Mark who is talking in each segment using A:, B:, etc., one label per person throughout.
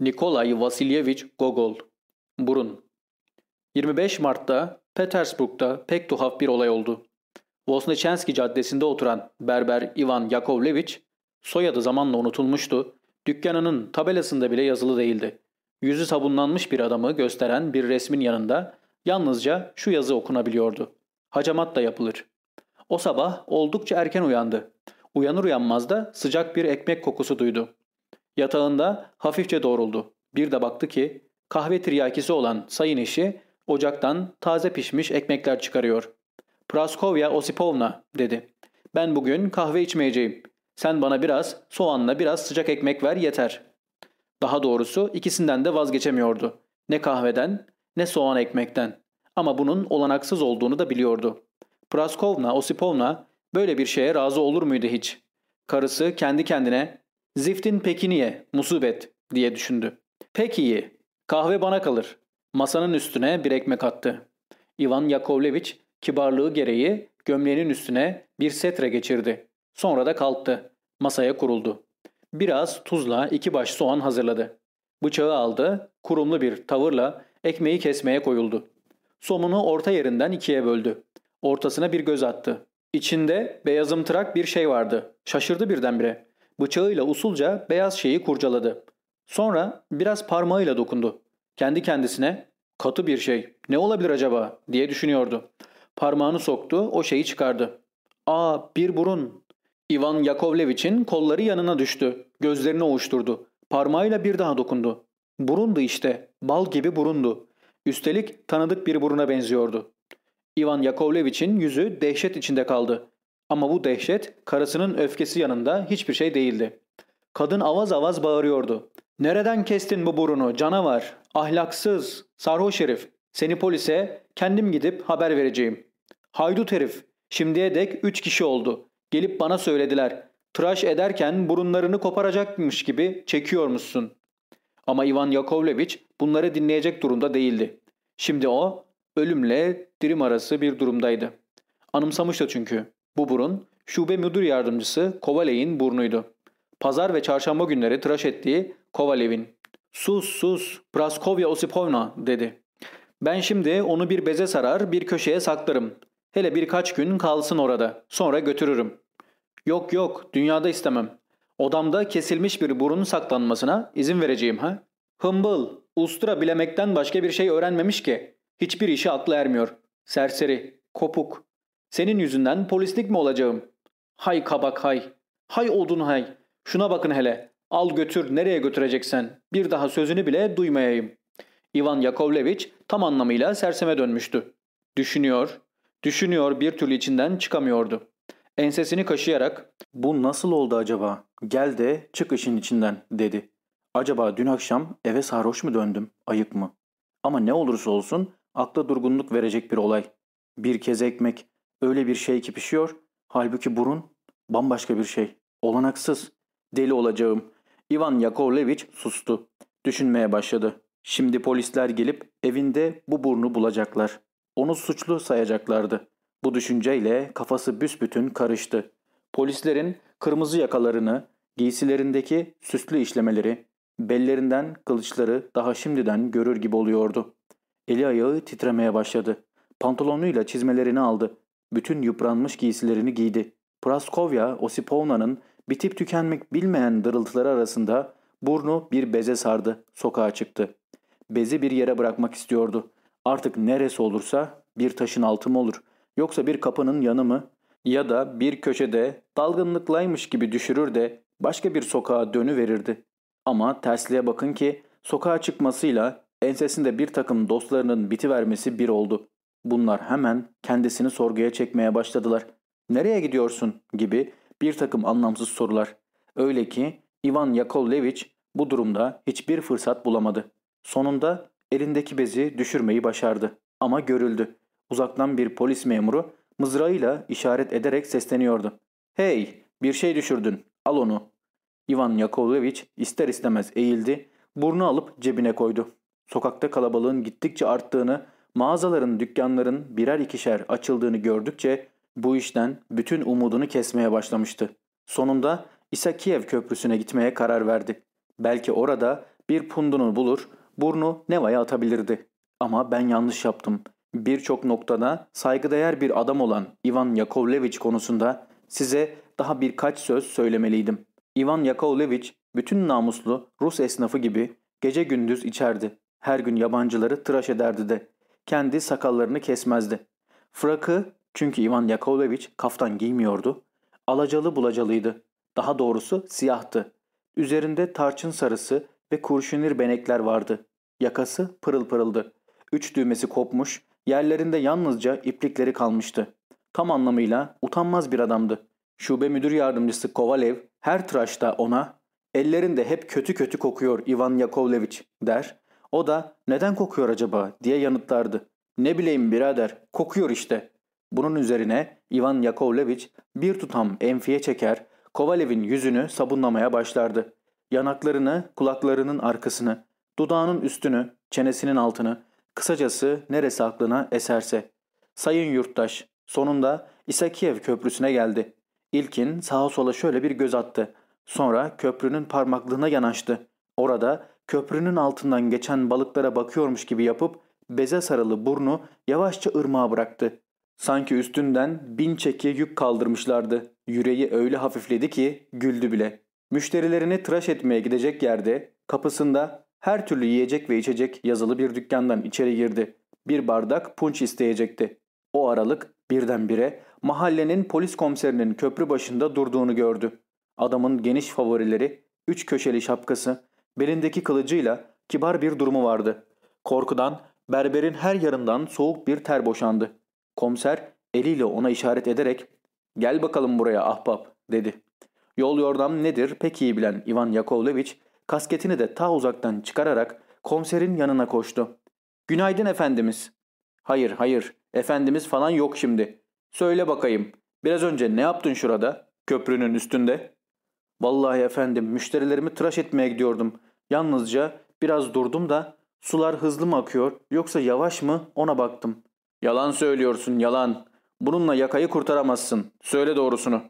A: Nikolay Vasilyevich Gogol Burun 25 Mart'ta Petersburg'da pek tuhaf bir olay oldu. Vosneçenski caddesinde oturan berber Ivan Yakovlevich, soyadı zamanla unutulmuştu, dükkanının tabelasında bile yazılı değildi. Yüzü sabunlanmış bir adamı gösteren bir resmin yanında yalnızca şu yazı okunabiliyordu. Hacamat da yapılır. O sabah oldukça erken uyandı. Uyanır uyanmaz da sıcak bir ekmek kokusu duydu. Yatağında hafifçe doğruldu. Bir de baktı ki kahve tiryakisi olan sayın eşi ocaktan taze pişmiş ekmekler çıkarıyor. Praskovya Osipovna dedi. Ben bugün kahve içmeyeceğim. Sen bana biraz soğanla biraz sıcak ekmek ver yeter. Daha doğrusu ikisinden de vazgeçemiyordu. Ne kahveden ne soğan ekmekten. Ama bunun olanaksız olduğunu da biliyordu. Praskovna Osipovna böyle bir şeye razı olur muydu hiç? Karısı kendi kendine ziftin pekiniye musibet diye düşündü. Pek iyi. Kahve bana kalır. Masanın üstüne bir ekmek attı. Ivan Yakovlevich kibarlığı gereği gömleğinin üstüne bir setre geçirdi. Sonra da kalktı. Masaya kuruldu. Biraz tuzla iki baş soğan hazırladı. Bıçağı aldı, kurumlu bir tavırla ekmeği kesmeye koyuldu. Somunu orta yerinden ikiye böldü. Ortasına bir göz attı. İçinde beyazımtırak bir şey vardı. Şaşırdı birdenbire. Bıçağıyla usulca beyaz şeyi kurcaladı. Sonra biraz parmağıyla dokundu. Kendi kendisine katı bir şey ne olabilir acaba diye düşünüyordu. Parmağını soktu o şeyi çıkardı. Aa bir burun. Ivan Yakovlevich'in kolları yanına düştü. Gözlerini ovuşturdu. Parmağıyla bir daha dokundu. Burundu işte. Bal gibi burundu. Üstelik tanıdık bir buruna benziyordu. Ivan Yakovlevich'in yüzü dehşet içinde kaldı. Ama bu dehşet karısının öfkesi yanında hiçbir şey değildi. Kadın avaz avaz bağırıyordu. Nereden kestin bu burunu canavar? Ahlaksız, sarhoş herif. Seni polise kendim gidip haber vereceğim. Haydut herif. Şimdiye dek üç kişi oldu. Gelip bana söylediler. Tıraş ederken burunlarını koparacakmış gibi çekiyormuşsun. Ama Ivan Yakovlevich bunları dinleyecek durumda değildi. Şimdi o ölümle dirim arası bir durumdaydı. Anımsamıştı çünkü. Bu burun şube müdür yardımcısı Kovalev'in burnuydu. Pazar ve çarşamba günleri tıraş ettiği Kovalev'in. Sus sus Praskovya Osipovna dedi. Ben şimdi onu bir beze sarar bir köşeye saklarım. Hele birkaç gün kalsın orada. Sonra götürürüm. Yok yok dünyada istemem. Odamda kesilmiş bir burun saklanmasına izin vereceğim ha? Hımbıl, ustura bilemekten başka bir şey öğrenmemiş ki. Hiçbir işi aklı ermiyor. Serseri, kopuk. Senin yüzünden polislik mi olacağım? Hay kabak hay. Hay odun hay. Şuna bakın hele. Al götür nereye götüreceksen. Bir daha sözünü bile duymayayım. Ivan Yakovlevich tam anlamıyla serseme dönmüştü. Düşünüyor, düşünüyor bir türlü içinden çıkamıyordu. Ensesini kaşıyarak ''Bu nasıl oldu acaba? Gel de çık işin içinden.'' dedi. Acaba dün akşam eve sarhoş mu döndüm? Ayık mı? Ama ne olursa olsun akla durgunluk verecek bir olay. Bir kez ekmek, öyle bir şey ki pişiyor. Halbuki burun bambaşka bir şey. Olanaksız. Deli olacağım. Ivan Yakovlevich sustu. Düşünmeye başladı. Şimdi polisler gelip evinde bu burnu bulacaklar. Onu suçlu sayacaklardı. Bu düşünceyle kafası büsbütün karıştı. Polislerin kırmızı yakalarını, giysilerindeki süslü işlemeleri, bellerinden kılıçları daha şimdiden görür gibi oluyordu. Eli ayağı titremeye başladı. Pantolonuyla çizmelerini aldı. Bütün yıpranmış giysilerini giydi. Praskovya Osipovna'nın bitip tükenmek bilmeyen dırıltıları arasında burnu bir beze sardı. Sokağa çıktı. Bezi bir yere bırakmak istiyordu. Artık neresi olursa bir taşın altı mı olur yoksa bir kapının yanı mı ya da bir köşede dalgınlıklaymış gibi düşürür de başka bir sokağa dönüverirdi. Ama tersliğe bakın ki sokağa çıkmasıyla ensesinde bir takım dostlarının bitivermesi bir oldu. Bunlar hemen kendisini sorguya çekmeye başladılar. Nereye gidiyorsun gibi bir takım anlamsız sorular. Öyle ki Ivan Yakovlevich bu durumda hiçbir fırsat bulamadı. Sonunda elindeki bezi düşürmeyi başardı. Ama görüldü. Uzaktan bir polis memuru mızrağıyla işaret ederek sesleniyordu. ''Hey, bir şey düşürdün. Al onu.'' Ivan Yakovlevich ister istemez eğildi, burnu alıp cebine koydu. Sokakta kalabalığın gittikçe arttığını, mağazaların, dükkanların birer ikişer açıldığını gördükçe bu işten bütün umudunu kesmeye başlamıştı. Sonunda İsakiyev köprüsüne gitmeye karar verdi. Belki orada Bir pundunu bulur, burnu Neva'ya atabilirdi. Ama ben yanlış yaptım. Birçok noktada saygıdeğer bir adam olan Ivan Yakovlevich konusunda size daha birkaç söz söylemeliydim. Ivan Yakovlevich bütün namuslu Rus esnafı gibi gece gündüz içerdi. Her gün yabancıları tıraş ederdi de. Kendi sakallarını kesmezdi. Frakı çünkü Ivan Yakovlevich kaftan giymiyordu. Alacalı bulacalıydı. Daha doğrusu siyahtı. Üzerinde tarçın sarısı ve kurşunir benekler vardı. Yakası pırıl pırıldı. Üç düğmesi kopmuş, yerlerinde yalnızca iplikleri kalmıştı. Tam anlamıyla utanmaz bir adamdı. Şube müdür yardımcısı Kovalev her tıraşta ona ellerinde hep kötü kötü kokuyor Ivan Yakovlevich der. O da neden kokuyor acaba diye yanıtlardı. Ne bileyim birader kokuyor işte. Bunun üzerine Ivan Yakovlevich bir tutam enfiye çeker, Kovalev'in yüzünü sabunlamaya başlardı. Yanaklarını, kulaklarının arkasını, dudağının üstünü, çenesinin altını, kısacası neresi aklına eserse. Sayın yurttaş, sonunda İsakiyev köprüsüne geldi. İlkin sağa sola şöyle bir göz attı. Sonra köprünün parmaklığına yanaştı. Orada köprünün altından geçen balıklara bakıyormuş gibi yapıp beze sarılı burnu yavaşça ırmağa bıraktı. Sanki üstünden bin çeki yük kaldırmışlardı. Yüreği öyle hafifledi ki güldü bile. Müşterilerini tıraş etmeye gidecek yerde kapısında her türlü yiyecek ve içecek yazılı bir dükkandan içeri girdi. Bir bardak punç isteyecekti. O aralık birdenbire mahallenin polis komiserinin köprü başında durduğunu gördü. Adamın geniş favorileri, üç köşeli şapkası, belindeki kılıcıyla kibar bir durumu vardı. Korkudan berberin her yarından soğuk bir ter boşandı. Komiser eliyle ona işaret ederek ''Gel bakalım buraya ahbap'' dedi. Yol yordam nedir pek iyi bilen Ivan Yakovlevich kasketini de ta uzaktan çıkararak komiserin yanına koştu. ''Günaydın efendimiz.'' ''Hayır hayır efendimiz falan yok şimdi. Söyle bakayım biraz önce ne yaptın şurada köprünün üstünde?'' ''Vallahi efendim müşterilerimi tıraş etmeye gidiyordum. Yalnızca biraz durdum da sular hızlı mı akıyor yoksa yavaş mı ona baktım.'' ''Yalan söylüyorsun yalan. Bununla yakayı kurtaramazsın. Söyle doğrusunu.''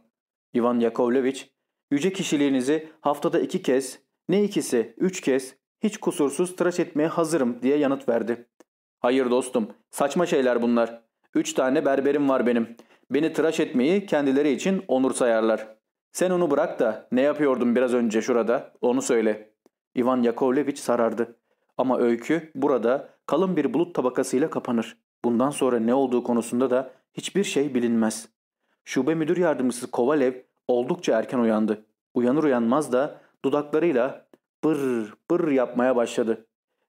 A: Ivan Yakovlevich, yüce kişiliğinizi haftada iki kez, ne ikisi üç kez hiç kusursuz tıraş etmeye hazırım diye yanıt verdi. Hayır dostum saçma şeyler bunlar. Üç tane berberim var benim. Beni tıraş etmeyi kendileri için onur sayarlar. Sen onu bırak da ne yapıyordun biraz önce şurada onu söyle. Ivan Yakovlevich sarardı. Ama öykü burada kalın bir bulut tabakasıyla kapanır. Bundan sonra ne olduğu konusunda da hiçbir şey bilinmez. Şube müdür yardımcısı Kovalev oldukça erken uyandı. Uyanır uyanmaz da dudaklarıyla bır bır yapmaya başladı.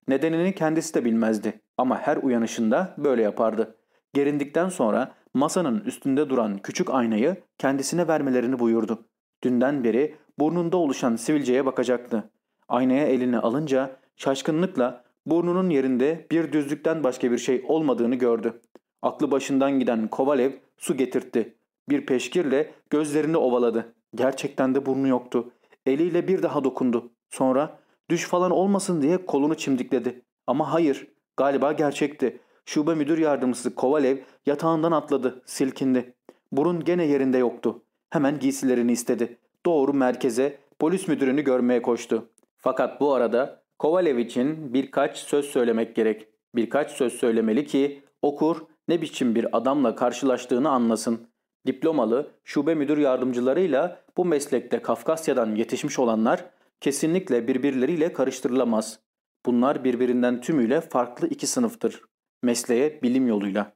A: Nedenini kendisi de bilmezdi ama her uyanışında böyle yapardı. Gerindikten sonra masanın üstünde duran küçük aynayı kendisine vermelerini buyurdu. Dünden beri burnunda oluşan sivilceye bakacaktı. Aynaya elini alınca şaşkınlıkla burnunun yerinde bir düzlükten başka bir şey olmadığını gördü. Aklı başından giden Kovalev su getirtti. Bir peşkirle gözlerini ovaladı. Gerçekten de burnu yoktu. Eliyle bir daha dokundu. Sonra düş falan olmasın diye kolunu çimdikledi. Ama hayır, galiba gerçekti. Şube müdür yardımcısı Kovalev yatağından atladı, silkindi. Burun gene yerinde yoktu. Hemen giysilerini istedi. Doğru merkeze, polis müdürünü görmeye koştu. Fakat bu arada Kovalev için birkaç söz söylemek gerek. Birkaç söz söylemeli ki okur ne biçim bir adamla karşılaştığını anlasın. Diplomalı şube müdür yardımcılarıyla bu meslekte Kafkasya'dan yetişmiş olanlar kesinlikle birbirleriyle karıştırılamaz. Bunlar birbirinden tümüyle farklı iki sınıftır. Mesleğe bilim yoluyla.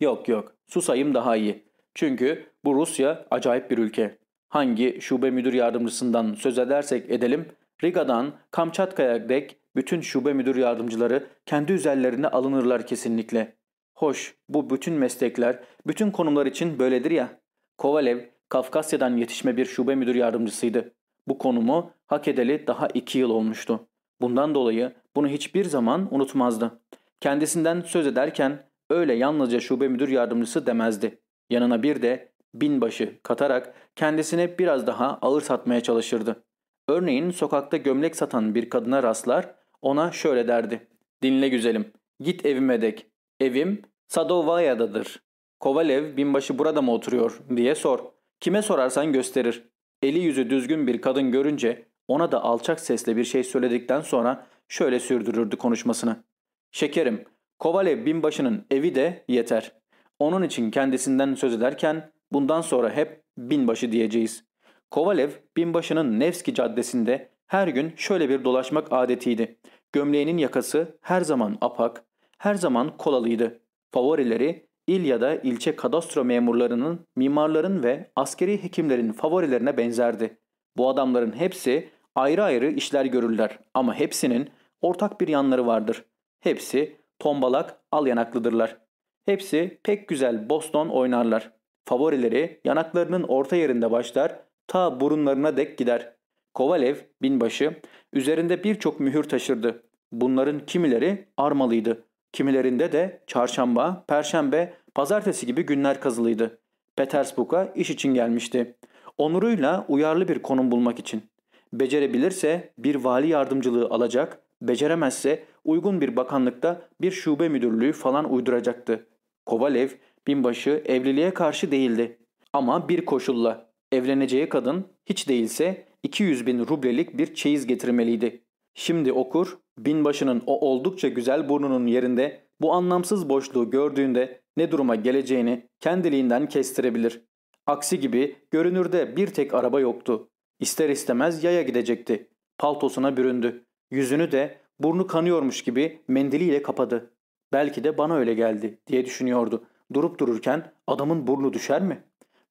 A: Yok yok susayım daha iyi. Çünkü bu Rusya acayip bir ülke. Hangi şube müdür yardımcısından söz edersek edelim Riga'dan Kamçatka'ya dek bütün şube müdür yardımcıları kendi üzerlerine alınırlar kesinlikle. Hoş, bu bütün meslekler, bütün konumlar için böyledir ya. Kovalev, Kafkasya'dan yetişme bir şube müdür yardımcısıydı. Bu konumu hak edeli daha iki yıl olmuştu. Bundan dolayı bunu hiçbir zaman unutmazdı. Kendisinden söz ederken öyle yalnızca şube müdür yardımcısı demezdi. Yanına bir de binbaşı katarak kendisine biraz daha ağır satmaya çalışırdı. Örneğin sokakta gömlek satan bir kadına rastlar ona şöyle derdi. Dinle güzelim git evime dek. Evim Sadovaya'dadır. Kovalev binbaşı burada mı oturuyor diye sor. Kime sorarsan gösterir. Eli yüzü düzgün bir kadın görünce ona da alçak sesle bir şey söyledikten sonra şöyle sürdürürdü konuşmasını. Şekerim, Kovalev binbaşının evi de yeter. Onun için kendisinden söz ederken bundan sonra hep binbaşı diyeceğiz. Kovalev binbaşının Nevski caddesinde her gün şöyle bir dolaşmak adetiydi. Gömleğinin yakası her zaman apak, her zaman kolalıydı. Favorileri il ya da ilçe kadastro memurlarının, mimarların ve askeri hekimlerin favorilerine benzerdi. Bu adamların hepsi ayrı ayrı işler görürler ama hepsinin ortak bir yanları vardır. Hepsi tombalak al yanaklıdırlar. Hepsi pek güzel Boston oynarlar. Favorileri yanaklarının orta yerinde başlar, ta burunlarına dek gider. Kovalev, binbaşı, üzerinde birçok mühür taşırdı. Bunların kimileri armalıydı. Kimilerinde de çarşamba, perşembe, pazartesi gibi günler kazılıydı. Petersburg'a iş için gelmişti. Onuruyla uyarlı bir konum bulmak için. Becerebilirse bir vali yardımcılığı alacak, beceremezse uygun bir bakanlıkta bir şube müdürlüğü falan uyduracaktı. Kovalev binbaşı evliliğe karşı değildi. Ama bir koşulla evleneceği kadın hiç değilse 200 bin rublelik bir çeyiz getirmeliydi. Şimdi okur binbaşının o oldukça güzel burnunun yerinde bu anlamsız boşluğu gördüğünde ne duruma geleceğini kendiliğinden kestirebilir. Aksi gibi görünürde bir tek araba yoktu. İster istemez yaya gidecekti. Paltosuna büründü. Yüzünü de burnu kanıyormuş gibi mendiliyle kapadı. Belki de bana öyle geldi diye düşünüyordu. Durup dururken adamın burnu düşer mi?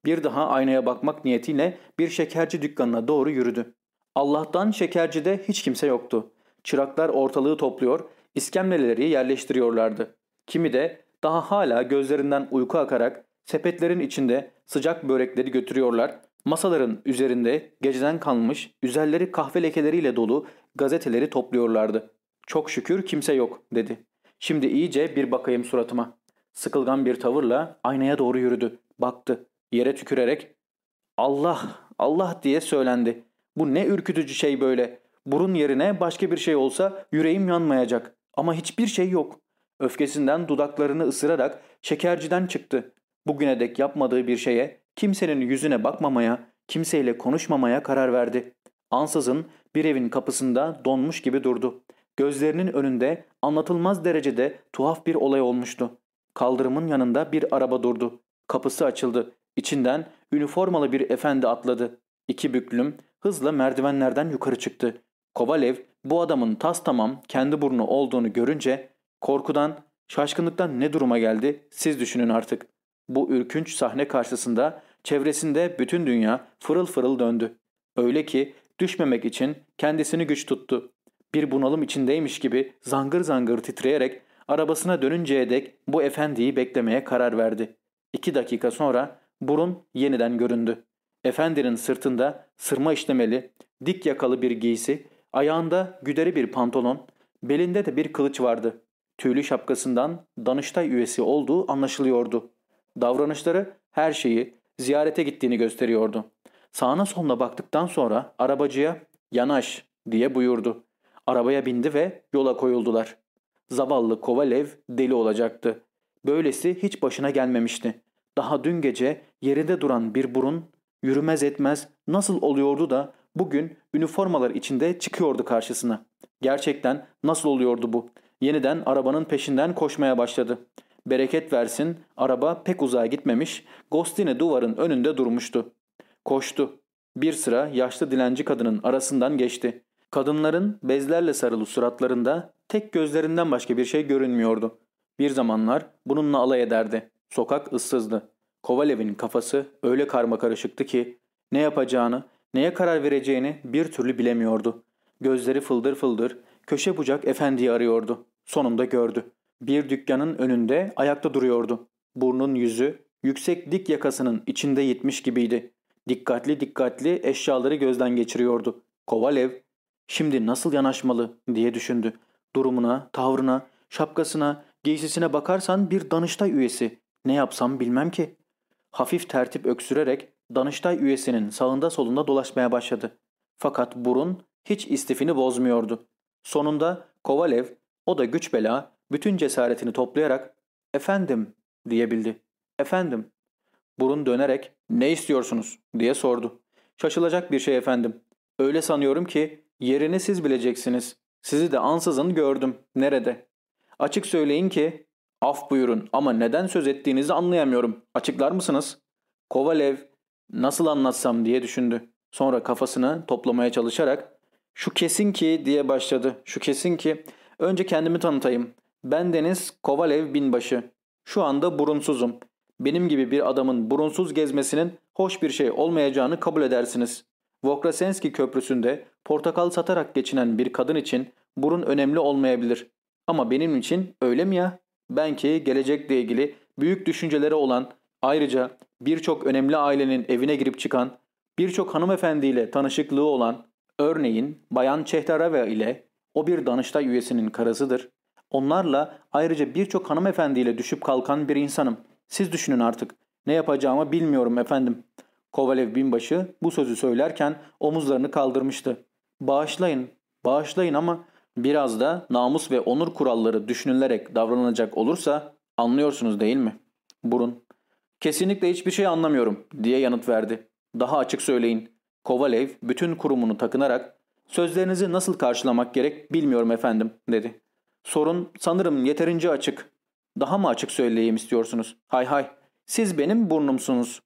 A: Bir daha aynaya bakmak niyetiyle bir şekerci dükkanına doğru yürüdü. Allah'tan şekercide hiç kimse yoktu. Çıraklar ortalığı topluyor, iskemleleri yerleştiriyorlardı. Kimi de daha hala gözlerinden uyku akarak sepetlerin içinde sıcak börekleri götürüyorlar. Masaların üzerinde geceden kalmış, üzerleri kahve lekeleriyle dolu gazeteleri topluyorlardı. Çok şükür kimse yok dedi. Şimdi iyice bir bakayım suratıma. Sıkılgan bir tavırla aynaya doğru yürüdü. Baktı. Yere tükürerek Allah, Allah diye söylendi. Bu ne ürkütücü şey böyle. Burun yerine başka bir şey olsa yüreğim yanmayacak. Ama hiçbir şey yok. Öfkesinden dudaklarını ısırarak şekerciden çıktı. Bugüne dek yapmadığı bir şeye, kimsenin yüzüne bakmamaya, kimseyle konuşmamaya karar verdi. Ansızın bir evin kapısında donmuş gibi durdu. Gözlerinin önünde anlatılmaz derecede tuhaf bir olay olmuştu. Kaldırımın yanında bir araba durdu. Kapısı açıldı. İçinden üniformalı bir efendi atladı. İki büklüm hızla merdivenlerden yukarı çıktı. Kovalev bu adamın tas tamam kendi burnu olduğunu görünce korkudan, şaşkınlıktan ne duruma geldi siz düşünün artık. Bu ürkünç sahne karşısında çevresinde bütün dünya fırıl fırıl döndü. Öyle ki düşmemek için kendisini güç tuttu. Bir bunalım içindeymiş gibi zangır zangır titreyerek arabasına dönünceye dek bu efendiyi beklemeye karar verdi. İki dakika sonra burun yeniden göründü. Efendinin sırtında sırma işlemeli, dik yakalı bir giysi, ayağında güderi bir pantolon, belinde de bir kılıç vardı. Tüylü şapkasından Danıştay üyesi olduğu anlaşılıyordu. Davranışları her şeyi ziyarete gittiğini gösteriyordu. Sağına soluna baktıktan sonra arabacıya yanaş diye buyurdu. Arabaya bindi ve yola koyuldular. Zavallı Kovalev deli olacaktı. Böylesi hiç başına gelmemişti. Daha dün gece yerinde duran bir burun yürümez etmez nasıl oluyordu da bugün üniformalar içinde çıkıyordu karşısına. Gerçekten nasıl oluyordu bu? Yeniden arabanın peşinden koşmaya başladı. Bereket versin araba pek uzağa gitmemiş Gostine duvarın önünde durmuştu. Koştu. Bir sıra yaşlı dilenci kadının arasından geçti. Kadınların bezlerle sarılı suratlarında tek gözlerinden başka bir şey görünmüyordu. Bir zamanlar bununla alay ederdi. Sokak ıssızdı. Kovalev'in kafası öyle karma karışıktı ki ne yapacağını, neye karar vereceğini bir türlü bilemiyordu. Gözleri fıldır fıldır, köşe bucak efendiyi arıyordu. Sonunda gördü. Bir dükkanın önünde ayakta duruyordu. Burnun yüzü yüksek dik yakasının içinde yitmiş gibiydi. Dikkatli dikkatli eşyaları gözden geçiriyordu. Kovalev, şimdi nasıl yanaşmalı diye düşündü. Durumuna, tavrına, şapkasına, giysisine bakarsan bir danıştay üyesi. Ne yapsam bilmem ki. Hafif tertip öksürerek danıştay üyesinin sağında solunda dolaşmaya başladı. Fakat burun hiç istifini bozmuyordu. Sonunda Kovalev, o da güç bela, bütün cesaretini toplayarak ''Efendim'' diyebildi. ''Efendim'' Burun dönerek ''Ne istiyorsunuz?'' diye sordu. ''Şaşılacak bir şey efendim. Öyle sanıyorum ki yerini siz bileceksiniz. Sizi de ansızın gördüm. Nerede? Açık söyleyin ki af buyurun ama neden söz ettiğinizi anlayamıyorum. Açıklar mısınız? Kovalev nasıl anlatsam diye düşündü. Sonra kafasını toplamaya çalışarak şu kesin ki diye başladı. Şu kesin ki önce kendimi tanıtayım. Ben Deniz Kovalev binbaşı. Şu anda burunsuzum. Benim gibi bir adamın burunsuz gezmesinin hoş bir şey olmayacağını kabul edersiniz. Vokrasenski Köprüsü'nde portakal satarak geçinen bir kadın için burun önemli olmayabilir. Ama benim için öyle mi ya? Ben ki gelecekle ilgili büyük düşünceleri olan, ayrıca birçok önemli ailenin evine girip çıkan, birçok hanımefendiyle tanışıklığı olan, örneğin Bayan Çehtarava ile o bir Danıştay üyesinin karısıdır. Onlarla ayrıca birçok hanımefendiyle düşüp kalkan bir insanım. Siz düşünün artık. Ne yapacağımı bilmiyorum efendim. Kovalev binbaşı bu sözü söylerken omuzlarını kaldırmıştı. Bağışlayın, bağışlayın ama biraz da namus ve onur kuralları düşünülerek davranılacak olursa anlıyorsunuz değil mi? Burun. Kesinlikle hiçbir şey anlamıyorum diye yanıt verdi. Daha açık söyleyin. Kovalev bütün kurumunu takınarak sözlerinizi nasıl karşılamak gerek bilmiyorum efendim dedi. Sorun sanırım yeterince açık. Daha mı açık söyleyeyim istiyorsunuz? Hay hay. Siz benim burnumsunuz.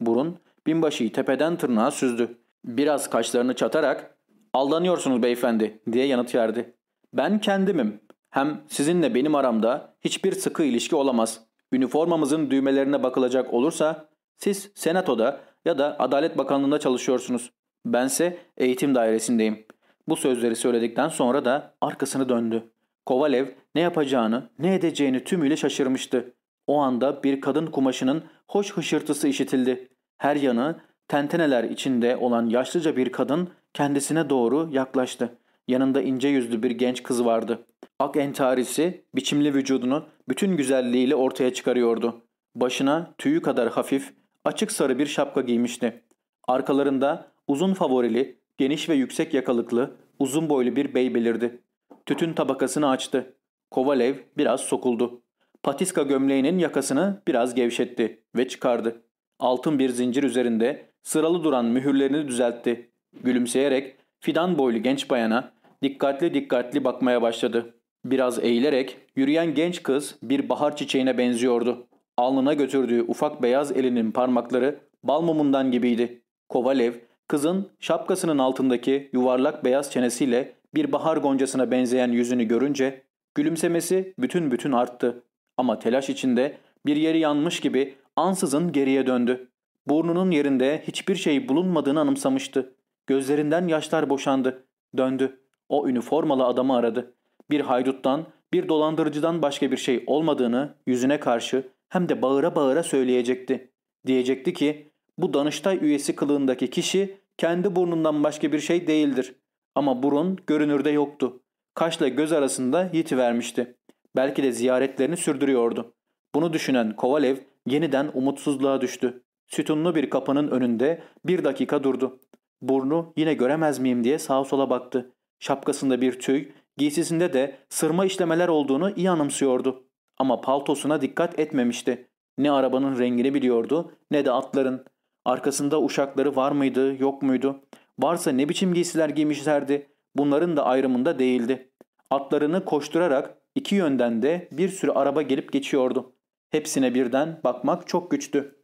A: Burun binbaşıyı tepeden tırnağa süzdü. Biraz kaşlarını çatarak aldanıyorsunuz beyefendi diye yanıt verdi. Ben kendimim. Hem sizinle benim aramda hiçbir sıkı ilişki olamaz. Üniformamızın düğmelerine bakılacak olursa siz senatoda ya da Adalet Bakanlığı'nda çalışıyorsunuz. Bense eğitim dairesindeyim. Bu sözleri söyledikten sonra da arkasını döndü. Kovalev ne yapacağını, ne edeceğini tümüyle şaşırmıştı. O anda bir kadın kumaşının hoş hışırtısı işitildi. Her yanı tenteneler içinde olan yaşlıca bir kadın kendisine doğru yaklaştı. Yanında ince yüzlü bir genç kız vardı. Ak entarisi biçimli vücudunu bütün güzelliğiyle ortaya çıkarıyordu. Başına tüyü kadar hafif, açık sarı bir şapka giymişti. Arkalarında uzun favorili, geniş ve yüksek yakalıklı, uzun boylu bir bey belirdi. Tütün tabakasını açtı. Kovalev biraz sokuldu. Patiska gömleğinin yakasını biraz gevşetti ve çıkardı. Altın bir zincir üzerinde sıralı duran mühürlerini düzeltti. Gülümseyerek fidan boylu genç bayana dikkatli dikkatli bakmaya başladı. Biraz eğilerek yürüyen genç kız bir bahar çiçeğine benziyordu. Alnına götürdüğü ufak beyaz elinin parmakları bal mumundan gibiydi. Kovalev, kızın şapkasının altındaki yuvarlak beyaz çenesiyle bir bahar goncasına benzeyen yüzünü görünce gülümsemesi bütün bütün arttı. Ama telaş içinde bir yeri yanmış gibi ansızın geriye döndü. Burnunun yerinde hiçbir şey bulunmadığını anımsamıştı. Gözlerinden yaşlar boşandı. Döndü. O üniformalı adamı aradı. Bir hayduttan, bir dolandırıcıdan başka bir şey olmadığını yüzüne karşı hem de bağıra bağıra söyleyecekti. Diyecekti ki bu Danıştay üyesi kılığındaki kişi kendi burnundan başka bir şey değildir. Ama burun görünürde yoktu. Kaşla göz arasında yitivermişti. Belki de ziyaretlerini sürdürüyordu. Bunu düşünen Kovalev yeniden umutsuzluğa düştü. Sütunlu bir kapının önünde bir dakika durdu. Burnu yine göremez miyim diye sağa sola baktı. Şapkasında bir tüy, giysisinde de sırma işlemeler olduğunu iyi anımsıyordu. Ama paltosuna dikkat etmemişti. Ne arabanın rengini biliyordu ne de atların. Arkasında uşakları var mıydı yok muydu? Varsa ne biçim giysiler giymişlerdi? Bunların da ayrımında değildi. Atlarını koşturarak iki yönden de bir sürü araba gelip geçiyordu. Hepsine birden bakmak çok güçtü.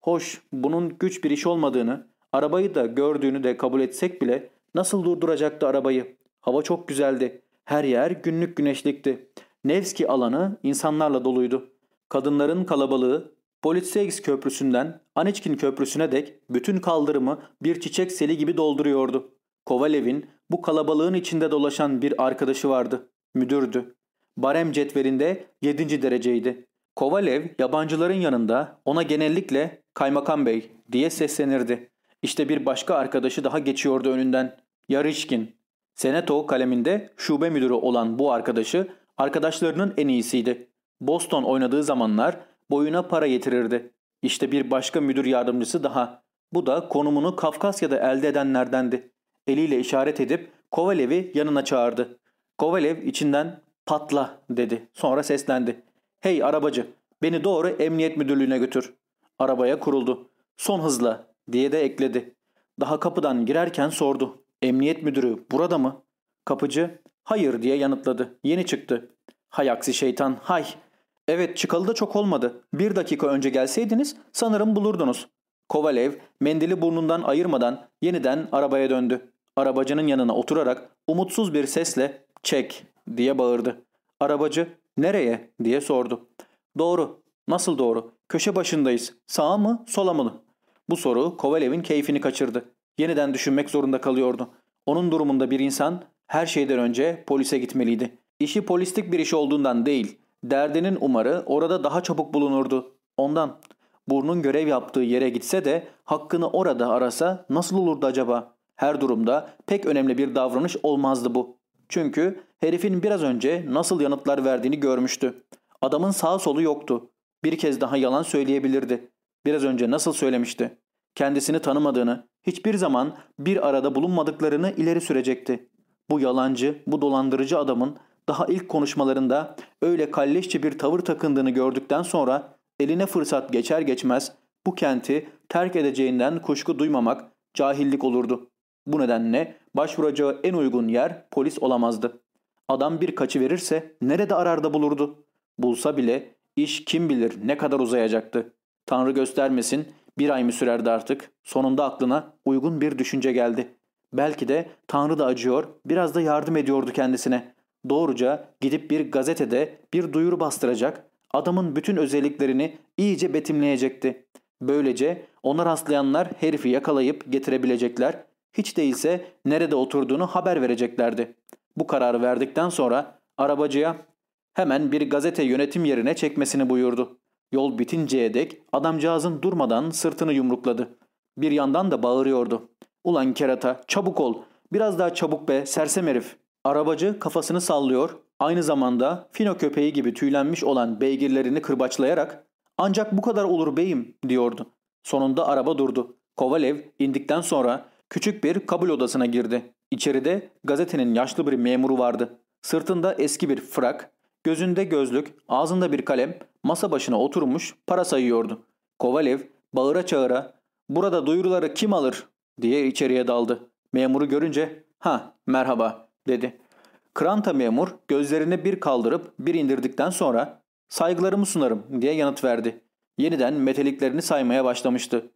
A: Hoş bunun güç bir iş olmadığını, arabayı da gördüğünü de kabul etsek bile nasıl durduracaktı arabayı? Hava çok güzeldi. Her yer günlük güneşlikti. Nevski alanı insanlarla doluydu. Kadınların kalabalığı Politseks köprüsünden Aniçkin köprüsüne dek bütün kaldırımı bir çiçek seli gibi dolduruyordu. Kovalev'in bu kalabalığın içinde dolaşan bir arkadaşı vardı. Müdürdü. Barem cetvelinde 7. dereceydi. Kovalev yabancıların yanında ona genellikle kaymakam bey diye seslenirdi. İşte bir başka arkadaşı daha geçiyordu önünden. Yarışkin. Seneto kaleminde şube müdürü olan bu arkadaşı arkadaşlarının en iyisiydi. Boston oynadığı zamanlar boyuna para getirirdi. İşte bir başka müdür yardımcısı daha. Bu da konumunu Kafkasya'da elde edenlerdendi. Eliyle işaret edip Kovalev'i yanına çağırdı. Kovalev içinden patla dedi. Sonra seslendi. Hey arabacı beni doğru emniyet müdürlüğüne götür. Arabaya kuruldu. Son hızla diye de ekledi. Daha kapıdan girerken sordu. Emniyet müdürü burada mı? Kapıcı Hayır diye yanıtladı. Yeni çıktı. Hay aksi şeytan hay. Evet çıkalı da çok olmadı. Bir dakika önce gelseydiniz sanırım bulurdunuz. Kovalev mendili burnundan ayırmadan yeniden arabaya döndü. Arabacının yanına oturarak umutsuz bir sesle çek diye bağırdı. Arabacı nereye diye sordu. Doğru. Nasıl doğru? Köşe başındayız. Sağa mı sola mı? Bu soru Kovalev'in keyfini kaçırdı. Yeniden düşünmek zorunda kalıyordu. Onun durumunda bir insan her şeyden önce polise gitmeliydi. İşi polislik bir iş olduğundan değil, derdinin umarı orada daha çabuk bulunurdu. Ondan. Burnun görev yaptığı yere gitse de hakkını orada arasa nasıl olurdu acaba? Her durumda pek önemli bir davranış olmazdı bu. Çünkü herifin biraz önce nasıl yanıtlar verdiğini görmüştü. Adamın sağ solu yoktu. Bir kez daha yalan söyleyebilirdi. Biraz önce nasıl söylemişti? Kendisini tanımadığını, hiçbir zaman bir arada bulunmadıklarını ileri sürecekti. Bu yalancı, bu dolandırıcı adamın daha ilk konuşmalarında öyle kalleşçe bir tavır takındığını gördükten sonra eline fırsat geçer geçmez bu kenti terk edeceğinden kuşku duymamak cahillik olurdu. Bu nedenle başvuracağı en uygun yer polis olamazdı. Adam bir kaçı verirse nerede ararda bulurdu? Bulsa bile iş kim bilir ne kadar uzayacaktı. Tanrı göstermesin bir ay mı sürerdi artık? Sonunda aklına uygun bir düşünce geldi. Belki de Tanrı da acıyor, biraz da yardım ediyordu kendisine. Doğruca gidip bir gazetede bir duyuru bastıracak, adamın bütün özelliklerini iyice betimleyecekti. Böylece ona rastlayanlar herifi yakalayıp getirebilecekler, hiç değilse nerede oturduğunu haber vereceklerdi. Bu kararı verdikten sonra arabacıya hemen bir gazete yönetim yerine çekmesini buyurdu. Yol bitinceye dek adamcağızın durmadan sırtını yumrukladı. Bir yandan da bağırıyordu. Ulan kerata çabuk ol. Biraz daha çabuk be sersem herif. Arabacı kafasını sallıyor. Aynı zamanda fino köpeği gibi tüylenmiş olan beygirlerini kırbaçlayarak ancak bu kadar olur beyim diyordu. Sonunda araba durdu. Kovalev indikten sonra küçük bir kabul odasına girdi. İçeride gazetenin yaşlı bir memuru vardı. Sırtında eski bir frak, gözünde gözlük, ağzında bir kalem, masa başına oturmuş para sayıyordu. Kovalev bağıra çağıra ''Burada duyuruları kim alır?'' diye içeriye daldı. Memuru görünce ''Ha merhaba'' dedi. Kranta memur gözlerini bir kaldırıp bir indirdikten sonra ''Saygılarımı sunarım'' diye yanıt verdi. Yeniden meteliklerini saymaya başlamıştı.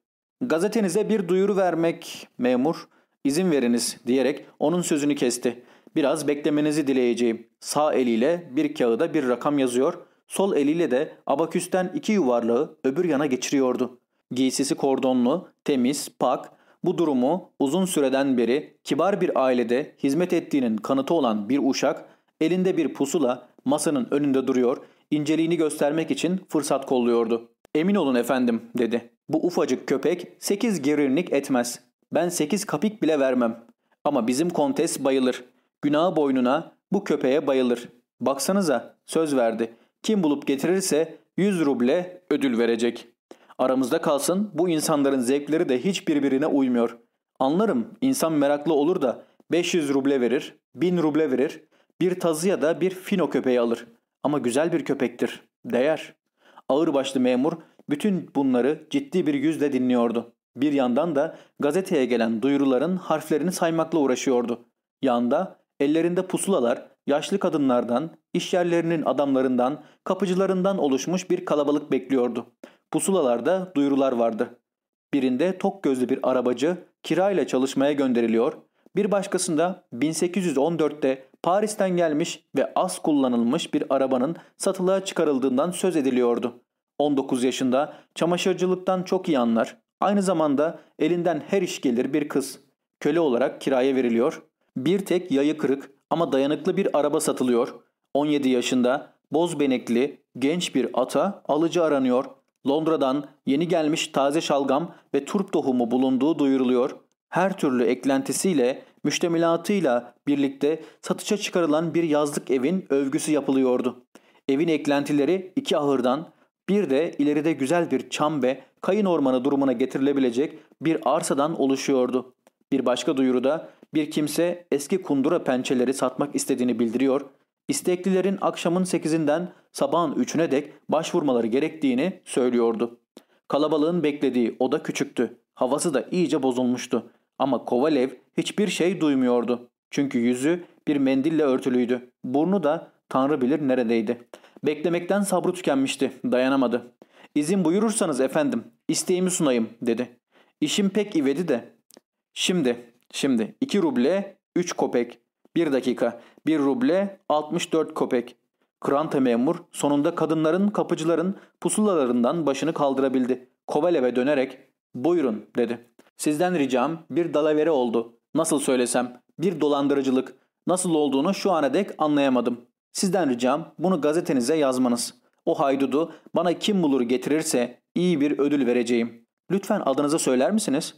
A: ''Gazetenize bir duyuru vermek memur, izin veriniz'' diyerek onun sözünü kesti. ''Biraz beklemenizi dileyeceğim.'' Sağ eliyle bir kağıda bir rakam yazıyor, sol eliyle de abaküsten iki yuvarlağı öbür yana geçiriyordu. Giysisi kordonlu, temiz, pak, bu durumu uzun süreden beri kibar bir ailede hizmet ettiğinin kanıtı olan bir uşak elinde bir pusula masanın önünde duruyor, inceliğini göstermek için fırsat kolluyordu. Emin olun efendim dedi. Bu ufacık köpek sekiz gerirnik etmez. Ben sekiz kapik bile vermem. Ama bizim kontes bayılır. Günahı boynuna bu köpeğe bayılır. Baksanıza söz verdi. Kim bulup getirirse 100 ruble ödül verecek. Aramızda kalsın bu insanların zevkleri de hiç birbirine uymuyor. Anlarım insan meraklı olur da 500 ruble verir, 1000 ruble verir, bir tazı ya da bir fino köpeği alır. Ama güzel bir köpektir. Değer. Ağırbaşlı memur bütün bunları ciddi bir yüzle dinliyordu. Bir yandan da gazeteye gelen duyuruların harflerini saymakla uğraşıyordu. Yanda ellerinde pusulalar, yaşlı kadınlardan, işyerlerinin adamlarından, kapıcılarından oluşmuş bir kalabalık bekliyordu. Pusulalarda duyurular vardı. Birinde tok gözlü bir arabacı kirayla çalışmaya gönderiliyor, bir başkasında 1814'te Paris'ten gelmiş ve az kullanılmış bir arabanın satılığa çıkarıldığından söz ediliyordu. 19 yaşında çamaşırcılıktan çok iyi anlar, aynı zamanda elinden her iş gelir bir kız. Köle olarak kiraya veriliyor. Bir tek yayı kırık ama dayanıklı bir araba satılıyor. 17 yaşında boz benekli genç bir ata alıcı aranıyor. Londra'dan yeni gelmiş taze şalgam ve turp tohumu bulunduğu duyuruluyor. Her türlü eklentisiyle, müştemilatıyla birlikte satışa çıkarılan bir yazlık evin övgüsü yapılıyordu. Evin eklentileri iki ahırdan, bir de ileride güzel bir çam ve kayın ormanı durumuna getirilebilecek bir arsadan oluşuyordu. Bir başka duyuruda bir kimse eski kundura pençeleri satmak istediğini bildiriyor İsteklilerin akşamın 8'inden sabahın 3'üne dek başvurmaları gerektiğini söylüyordu. Kalabalığın beklediği oda küçüktü. Havası da iyice bozulmuştu. Ama Kovalev hiçbir şey duymuyordu. Çünkü yüzü bir mendille örtülüydü. Burnu da tanrı bilir neredeydi. Beklemekten sabrı tükenmişti. Dayanamadı. İzin buyurursanız efendim isteğimi sunayım dedi. İşim pek ivedi de. Şimdi, şimdi 2 ruble 3 kopek. 1 dakika 1 ruble 64 kopek. Kranta memur sonunda kadınların kapıcıların pusulalarından başını kaldırabildi. Kovalev'e dönerek buyurun dedi. Sizden ricam bir dalavere oldu. Nasıl söylesem bir dolandırıcılık. Nasıl olduğunu şu ana dek anlayamadım. Sizden ricam bunu gazetenize yazmanız. O haydudu bana kim bulur getirirse iyi bir ödül vereceğim. Lütfen adınızı söyler misiniz?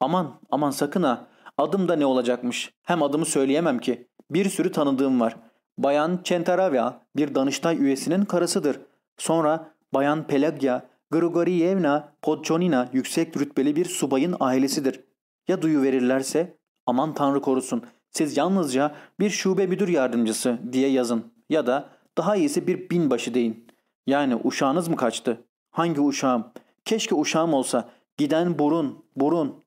A: Aman aman sakın ha. Adım da ne olacakmış. Hem adımı söyleyemem ki. Bir sürü tanıdığım var. Bayan Çentaravya bir Danıştay üyesinin karısıdır. Sonra Bayan Pelagya Grigorievna Podchonina yüksek rütbeli bir subayın ailesidir. Ya duyu verirlerse? Aman tanrı korusun. Siz yalnızca bir şube müdür yardımcısı diye yazın. Ya da daha iyisi bir binbaşı deyin. Yani uşağınız mı kaçtı? Hangi uşağım? Keşke uşağım olsa. Giden burun, burun.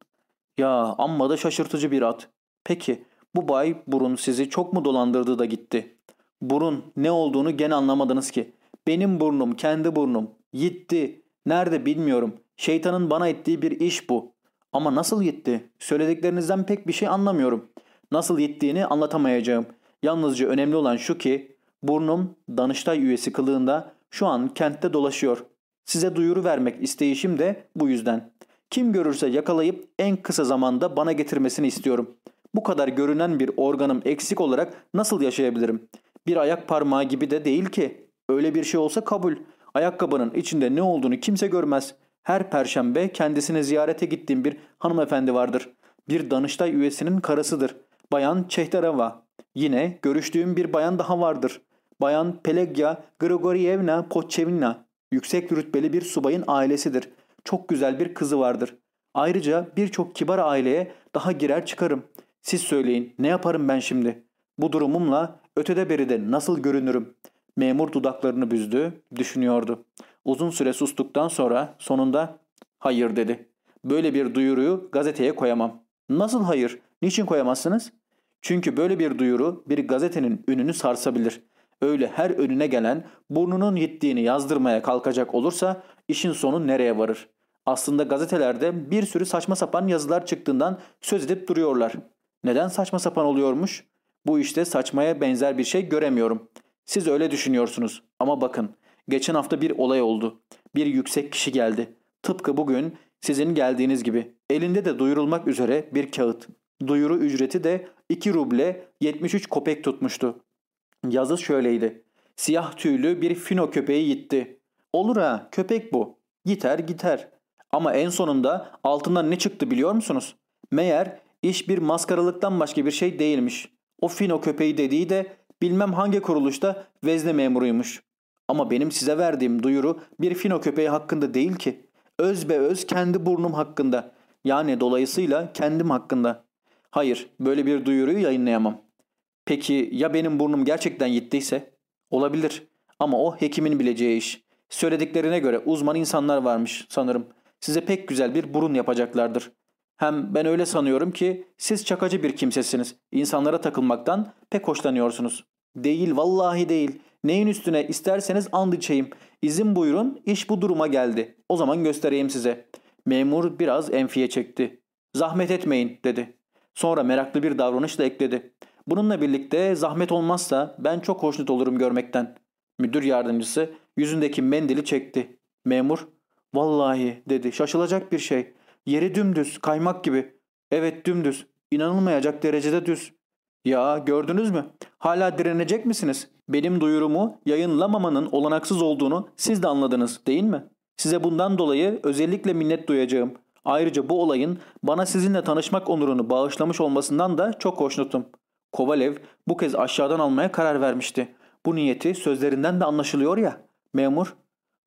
A: Ya amma da şaşırtıcı bir at. Peki bu bay burun sizi çok mu dolandırdı da gitti? Burun ne olduğunu gene anlamadınız ki. Benim burnum kendi burnum. Gitti. Nerede bilmiyorum. Şeytanın bana ettiği bir iş bu. Ama nasıl gitti? Söylediklerinizden pek bir şey anlamıyorum. Nasıl gittiğini anlatamayacağım. Yalnızca önemli olan şu ki burnum Danıştay üyesi kılığında şu an kentte dolaşıyor. Size duyuru vermek isteyişim de bu yüzden. Kim görürse yakalayıp en kısa zamanda bana getirmesini istiyorum. Bu kadar görünen bir organım eksik olarak nasıl yaşayabilirim? Bir ayak parmağı gibi de değil ki. Öyle bir şey olsa kabul. Ayakkabının içinde ne olduğunu kimse görmez. Her perşembe kendisine ziyarete gittiğim bir hanımefendi vardır. Bir Danıştay üyesinin karısıdır. Bayan Çehtareva. Yine görüştüğüm bir bayan daha vardır. Bayan Pelegya Grigorievna Pochevina. Yüksek rütbeli bir subayın ailesidir. Çok güzel bir kızı vardır. Ayrıca birçok kibar aileye daha girer çıkarım. Siz söyleyin ne yaparım ben şimdi? Bu durumumla ötede beride nasıl görünürüm? Memur dudaklarını büzdü, düşünüyordu. Uzun süre sustuktan sonra sonunda hayır dedi. Böyle bir duyuruyu gazeteye koyamam. Nasıl hayır? Niçin koyamazsınız? Çünkü böyle bir duyuru bir gazetenin ününü sarsabilir. Öyle her önüne gelen burnunun gittiğini yazdırmaya kalkacak olursa işin sonu nereye varır? Aslında gazetelerde bir sürü saçma sapan yazılar çıktığından söz edip duruyorlar. Neden saçma sapan oluyormuş? Bu işte saçmaya benzer bir şey göremiyorum. Siz öyle düşünüyorsunuz ama bakın geçen hafta bir olay oldu. Bir yüksek kişi geldi. Tıpkı bugün sizin geldiğiniz gibi. Elinde de duyurulmak üzere bir kağıt. Duyuru ücreti de 2 ruble 73 kopek tutmuştu. Yazı şöyleydi. Siyah tüylü bir fino köpeği gitti. Olur ha köpek bu. Giter gider. Ama en sonunda altından ne çıktı biliyor musunuz? Meğer iş bir maskaralıktan başka bir şey değilmiş. O fino köpeği dediği de bilmem hangi kuruluşta vezne memuruymuş. Ama benim size verdiğim duyuru bir fino köpeği hakkında değil ki. Öz be öz kendi burnum hakkında. Yani dolayısıyla kendim hakkında. Hayır böyle bir duyuruyu yayınlayamam. Peki ya benim burnum gerçekten gittiyse? Olabilir ama o hekimin bileceği iş. Söylediklerine göre uzman insanlar varmış sanırım. Size pek güzel bir burun yapacaklardır. Hem ben öyle sanıyorum ki siz çakacı bir kimsesiniz. İnsanlara takılmaktan pek hoşlanıyorsunuz. Değil vallahi değil. Neyin üstüne isterseniz and içeyim. İzin buyurun iş bu duruma geldi. O zaman göstereyim size. Memur biraz enfiye çekti. Zahmet etmeyin dedi. Sonra meraklı bir davranışla ekledi. Bununla birlikte zahmet olmazsa ben çok hoşnut olurum görmekten. Müdür yardımcısı yüzündeki mendili çekti. Memur vallahi dedi şaşılacak bir şey. Yeri dümdüz kaymak gibi. Evet dümdüz. İnanılmayacak derecede düz. Ya gördünüz mü? Hala direnecek misiniz? Benim duyurumu yayınlamamanın olanaksız olduğunu siz de anladınız değil mi? Size bundan dolayı özellikle minnet duyacağım. Ayrıca bu olayın bana sizinle tanışmak onurunu bağışlamış olmasından da çok hoşnutum. Kovalev bu kez aşağıdan almaya karar vermişti. Bu niyeti sözlerinden de anlaşılıyor ya. Memur,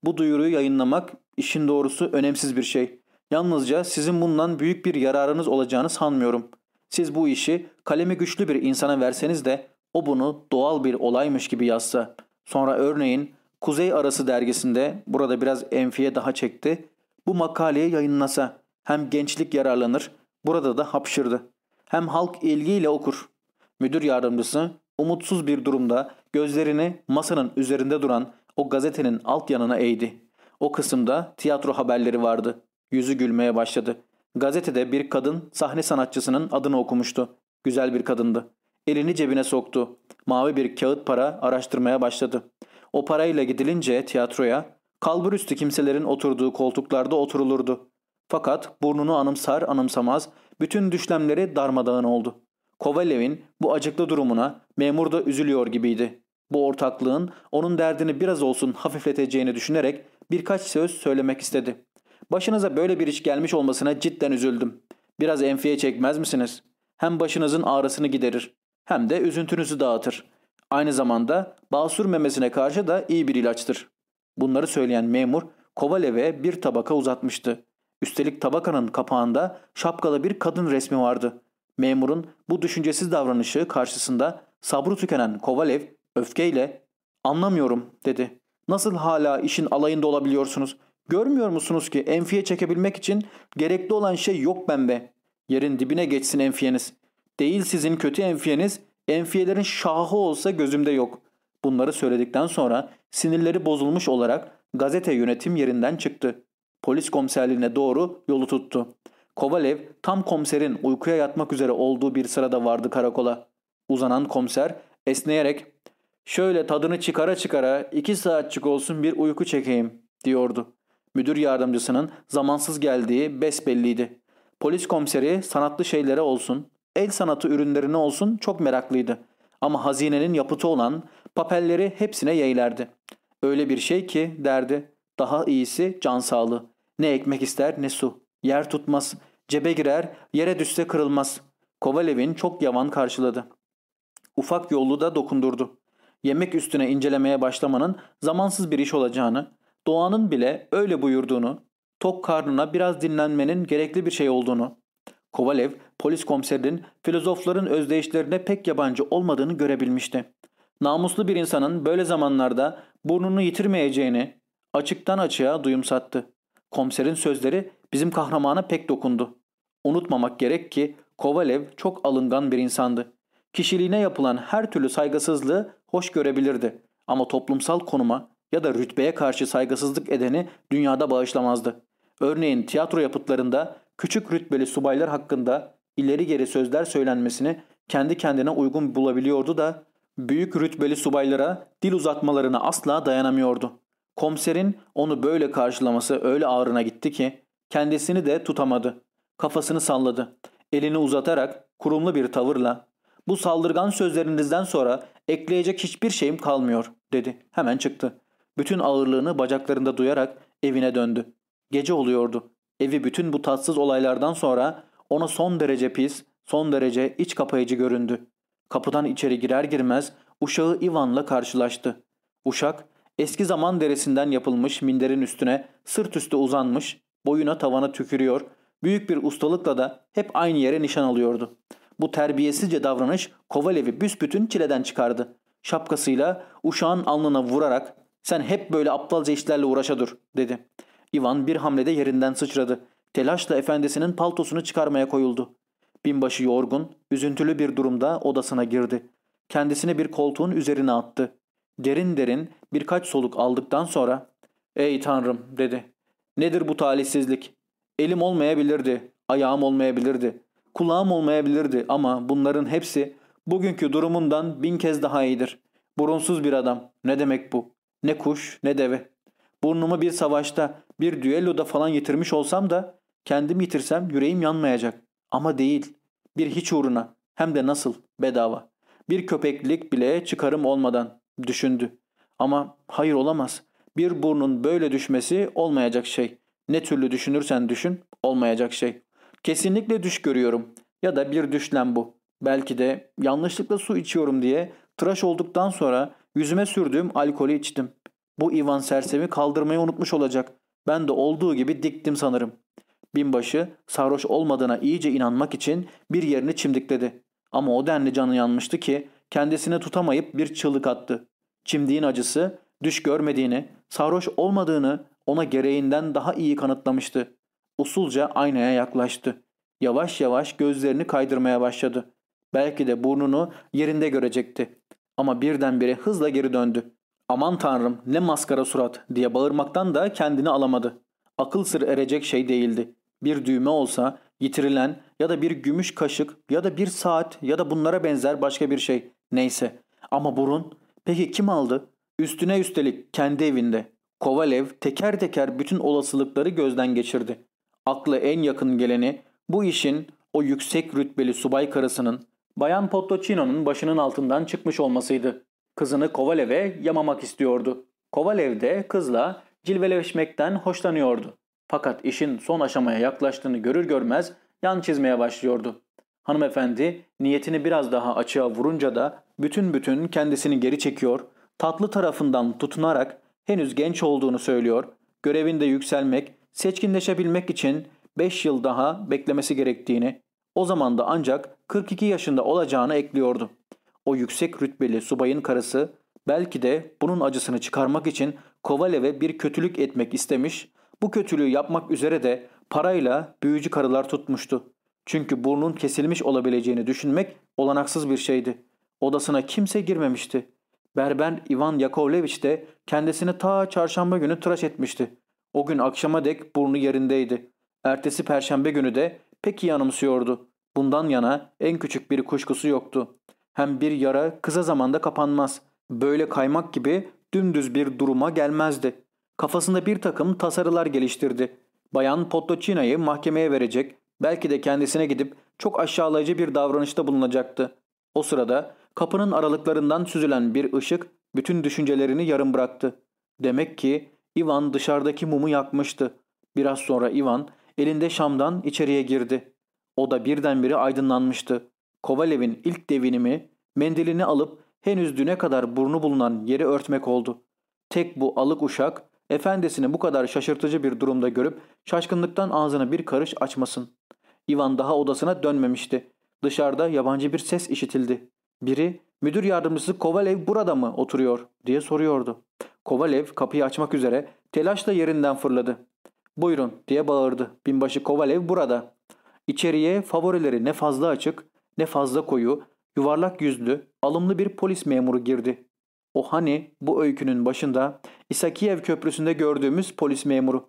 A: bu duyuruyu yayınlamak işin doğrusu önemsiz bir şey. Yalnızca sizin bundan büyük bir yararınız olacağını sanmıyorum. Siz bu işi kalemi güçlü bir insana verseniz de o bunu doğal bir olaymış gibi yazsa. Sonra örneğin Kuzey Arası dergisinde burada biraz enfiye daha çekti. Bu makaleyi yayınlasa hem gençlik yararlanır burada da hapşırdı. Hem halk ilgiyle okur. Müdür yardımcısı umutsuz bir durumda gözlerini masanın üzerinde duran o gazetenin alt yanına eğdi. O kısımda tiyatro haberleri vardı. Yüzü gülmeye başladı. Gazetede bir kadın sahne sanatçısının adını okumuştu. Güzel bir kadındı. Elini cebine soktu. Mavi bir kağıt para araştırmaya başladı. O parayla gidilince tiyatroya, kalburüstü kimselerin oturduğu koltuklarda oturulurdu. Fakat burnunu anımsar anımsamaz bütün düşlemleri darmadağın oldu. Kovalev'in bu acıklı durumuna memur da üzülüyor gibiydi. Bu ortaklığın onun derdini biraz olsun hafifleteceğini düşünerek birkaç söz söylemek istedi. Başınıza böyle bir iş gelmiş olmasına cidden üzüldüm. Biraz enfiye çekmez misiniz? Hem başınızın ağrısını giderir hem de üzüntünüzü dağıtır. Aynı zamanda basur memesine karşı da iyi bir ilaçtır. Bunları söyleyen memur Kovalev'e bir tabaka uzatmıştı. Üstelik tabakanın kapağında şapkalı bir kadın resmi vardı. Memurun bu düşüncesiz davranışı karşısında sabrı tükenen Kovalev öfkeyle ''Anlamıyorum'' dedi. ''Nasıl hala işin alayında olabiliyorsunuz? Görmüyor musunuz ki enfiye çekebilmek için gerekli olan şey yok bende. Yerin dibine geçsin enfiyeniz. Değil sizin kötü enfiyeniz, enfiyelerin şahı olsa gözümde yok. Bunları söyledikten sonra sinirleri bozulmuş olarak gazete yönetim yerinden çıktı. Polis komiserliğine doğru yolu tuttu. Kovalev tam komiserin uykuya yatmak üzere olduğu bir sırada vardı karakola. Uzanan komiser esneyerek ''Şöyle tadını çıkara çıkara iki saatçik olsun bir uyku çekeyim.'' diyordu. Müdür yardımcısının zamansız geldiği besbelliydi. Polis komiseri sanatlı şeylere olsun, el sanatı ürünlerine olsun çok meraklıydı. Ama hazinenin yapıtı olan papelleri hepsine yeğlerdi. Öyle bir şey ki derdi, daha iyisi can sağlığı. Ne ekmek ister ne su. Yer tutmaz. Cebe girer, yere düşse kırılmaz. Kovalev'in çok yavan karşıladı. Ufak yollu da dokundurdu. Yemek üstüne incelemeye başlamanın zamansız bir iş olacağını, doğanın bile öyle buyurduğunu, tok karnına biraz dinlenmenin gerekli bir şey olduğunu, Kovalev, polis komiserinin filozofların özdeyişlerine pek yabancı olmadığını görebilmişti. Namuslu bir insanın böyle zamanlarda burnunu yitirmeyeceğini açıktan açığa duyumsattı. Komiserin sözleri bizim kahramana pek dokundu. Unutmamak gerek ki Kovalev çok alıngan bir insandı. Kişiliğine yapılan her türlü saygısızlığı hoş görebilirdi ama toplumsal konuma ya da rütbeye karşı saygısızlık edeni dünyada bağışlamazdı. Örneğin tiyatro yapıtlarında küçük rütbeli subaylar hakkında ileri geri sözler söylenmesini kendi kendine uygun bulabiliyordu da büyük rütbeli subaylara dil uzatmalarına asla dayanamıyordu. Komiserin onu böyle karşılaması öyle ağrına gitti ki kendisini de tutamadı. Kafasını salladı. Elini uzatarak kurumlu bir tavırla ''Bu saldırgan sözlerinizden sonra ekleyecek hiçbir şeyim kalmıyor.'' dedi. Hemen çıktı. Bütün ağırlığını bacaklarında duyarak evine döndü. Gece oluyordu. Evi bütün bu tatsız olaylardan sonra ona son derece pis, son derece iç kapayıcı göründü. Kapıdan içeri girer girmez uşağı Ivan'la karşılaştı. Uşak eski zaman deresinden yapılmış minderin üstüne sırt üstü uzanmış, boyuna tavana tükürüyor, büyük bir ustalıkla da hep aynı yere nişan alıyordu. Bu terbiyesizce davranış Kovalev'i büsbütün çileden çıkardı. Şapkasıyla uşağın alnına vurarak sen hep böyle aptalca işlerle uğraşa dur dedi. Ivan bir hamlede yerinden sıçradı. Telaşla efendisinin paltosunu çıkarmaya koyuldu. Binbaşı yorgun, üzüntülü bir durumda odasına girdi. Kendisini bir koltuğun üzerine attı. Derin derin birkaç soluk aldıktan sonra ''Ey tanrım'' dedi. ''Nedir bu talihsizlik? Elim olmayabilirdi, ayağım olmayabilirdi, kulağım olmayabilirdi ama bunların hepsi bugünkü durumumdan bin kez daha iyidir. Burunsuz bir adam. Ne demek bu? Ne kuş ne deve. Burnumu bir savaşta, bir düelloda falan yitirmiş olsam da kendim yitirsem yüreğim yanmayacak. Ama değil. Bir hiç uğruna. Hem de nasıl? Bedava. Bir köpeklik bile çıkarım olmadan düşündü. Ama hayır olamaz. Bir burnun böyle düşmesi olmayacak şey. Ne türlü düşünürsen düşün olmayacak şey. Kesinlikle düş görüyorum. Ya da bir düşlem bu. Belki de yanlışlıkla su içiyorum diye tıraş olduktan sonra yüzüme sürdüğüm alkolü içtim. Bu Ivan sersemi kaldırmayı unutmuş olacak. Ben de olduğu gibi diktim sanırım. Binbaşı sarhoş olmadığına iyice inanmak için bir yerini çimdikledi. Ama o denli canı yanmıştı ki kendisini tutamayıp bir çığlık attı. Çimdiğin acısı düş görmediğini, sarhoş olmadığını ona gereğinden daha iyi kanıtlamıştı. Usulca aynaya yaklaştı. Yavaş yavaş gözlerini kaydırmaya başladı. Belki de burnunu yerinde görecekti. Ama birdenbire hızla geri döndü. Aman tanrım ne maskara surat diye bağırmaktan da kendini alamadı. Akıl sır erecek şey değildi. Bir düğme olsa yitirilen ya da bir gümüş kaşık ya da bir saat ya da bunlara benzer başka bir şey. Neyse. Ama burun? Peki kim aldı? Üstüne üstelik kendi evinde. Kovalev teker teker bütün olasılıkları gözden geçirdi. Aklı en yakın geleni bu işin o yüksek rütbeli subay karısının Bayan Potocino'nun başının altından çıkmış olmasıydı. Kızını Kovalev'e yamamak istiyordu. Kovalev de kızla cilveleşmekten hoşlanıyordu. Fakat işin son aşamaya yaklaştığını görür görmez yan çizmeye başlıyordu. Hanımefendi niyetini biraz daha açığa vurunca da bütün bütün kendisini geri çekiyor, tatlı tarafından tutunarak henüz genç olduğunu söylüyor, görevinde yükselmek, seçkinleşebilmek için 5 yıl daha beklemesi gerektiğini, o zaman da ancak 42 yaşında olacağını ekliyordu. O yüksek rütbeli subayın karısı belki de bunun acısını çıkarmak için Kovalev'e bir kötülük etmek istemiş, bu kötülüğü yapmak üzere de parayla büyücü karılar tutmuştu. Çünkü burnun kesilmiş olabileceğini düşünmek olanaksız bir şeydi. Odasına kimse girmemişti. Berber Ivan Yakovlevich de kendisini ta çarşamba günü tıraş etmişti. O gün akşama dek burnu yerindeydi. Ertesi perşembe günü de pek iyi anımsıyordu. Bundan yana en küçük bir kuşkusu yoktu. Hem bir yara kısa zamanda kapanmaz. Böyle kaymak gibi dümdüz bir duruma gelmezdi. Kafasında bir takım tasarılar geliştirdi. Bayan Pottocina'yı mahkemeye verecek, belki de kendisine gidip çok aşağılayıcı bir davranışta bulunacaktı. O sırada kapının aralıklarından süzülen bir ışık bütün düşüncelerini yarım bıraktı. Demek ki Ivan dışarıdaki mumu yakmıştı. Biraz sonra Ivan elinde şamdan içeriye girdi. O da birdenbire aydınlanmıştı. Kovalev'in ilk devinimi mendilini alıp henüz düne kadar burnu bulunan yeri örtmek oldu. Tek bu alık uşak efendisini bu kadar şaşırtıcı bir durumda görüp şaşkınlıktan ağzını bir karış açmasın. Ivan daha odasına dönmemişti. Dışarıda yabancı bir ses işitildi. Biri müdür yardımcısı Kovalev burada mı oturuyor diye soruyordu. Kovalev kapıyı açmak üzere telaşla yerinden fırladı. Buyurun diye bağırdı. Binbaşı Kovalev burada. İçeriye favorileri ne fazla açık ne fazla koyu, yuvarlak yüzlü, alımlı bir polis memuru girdi. O hani bu öykünün başında İsakiyev Köprüsü'nde gördüğümüz polis memuru.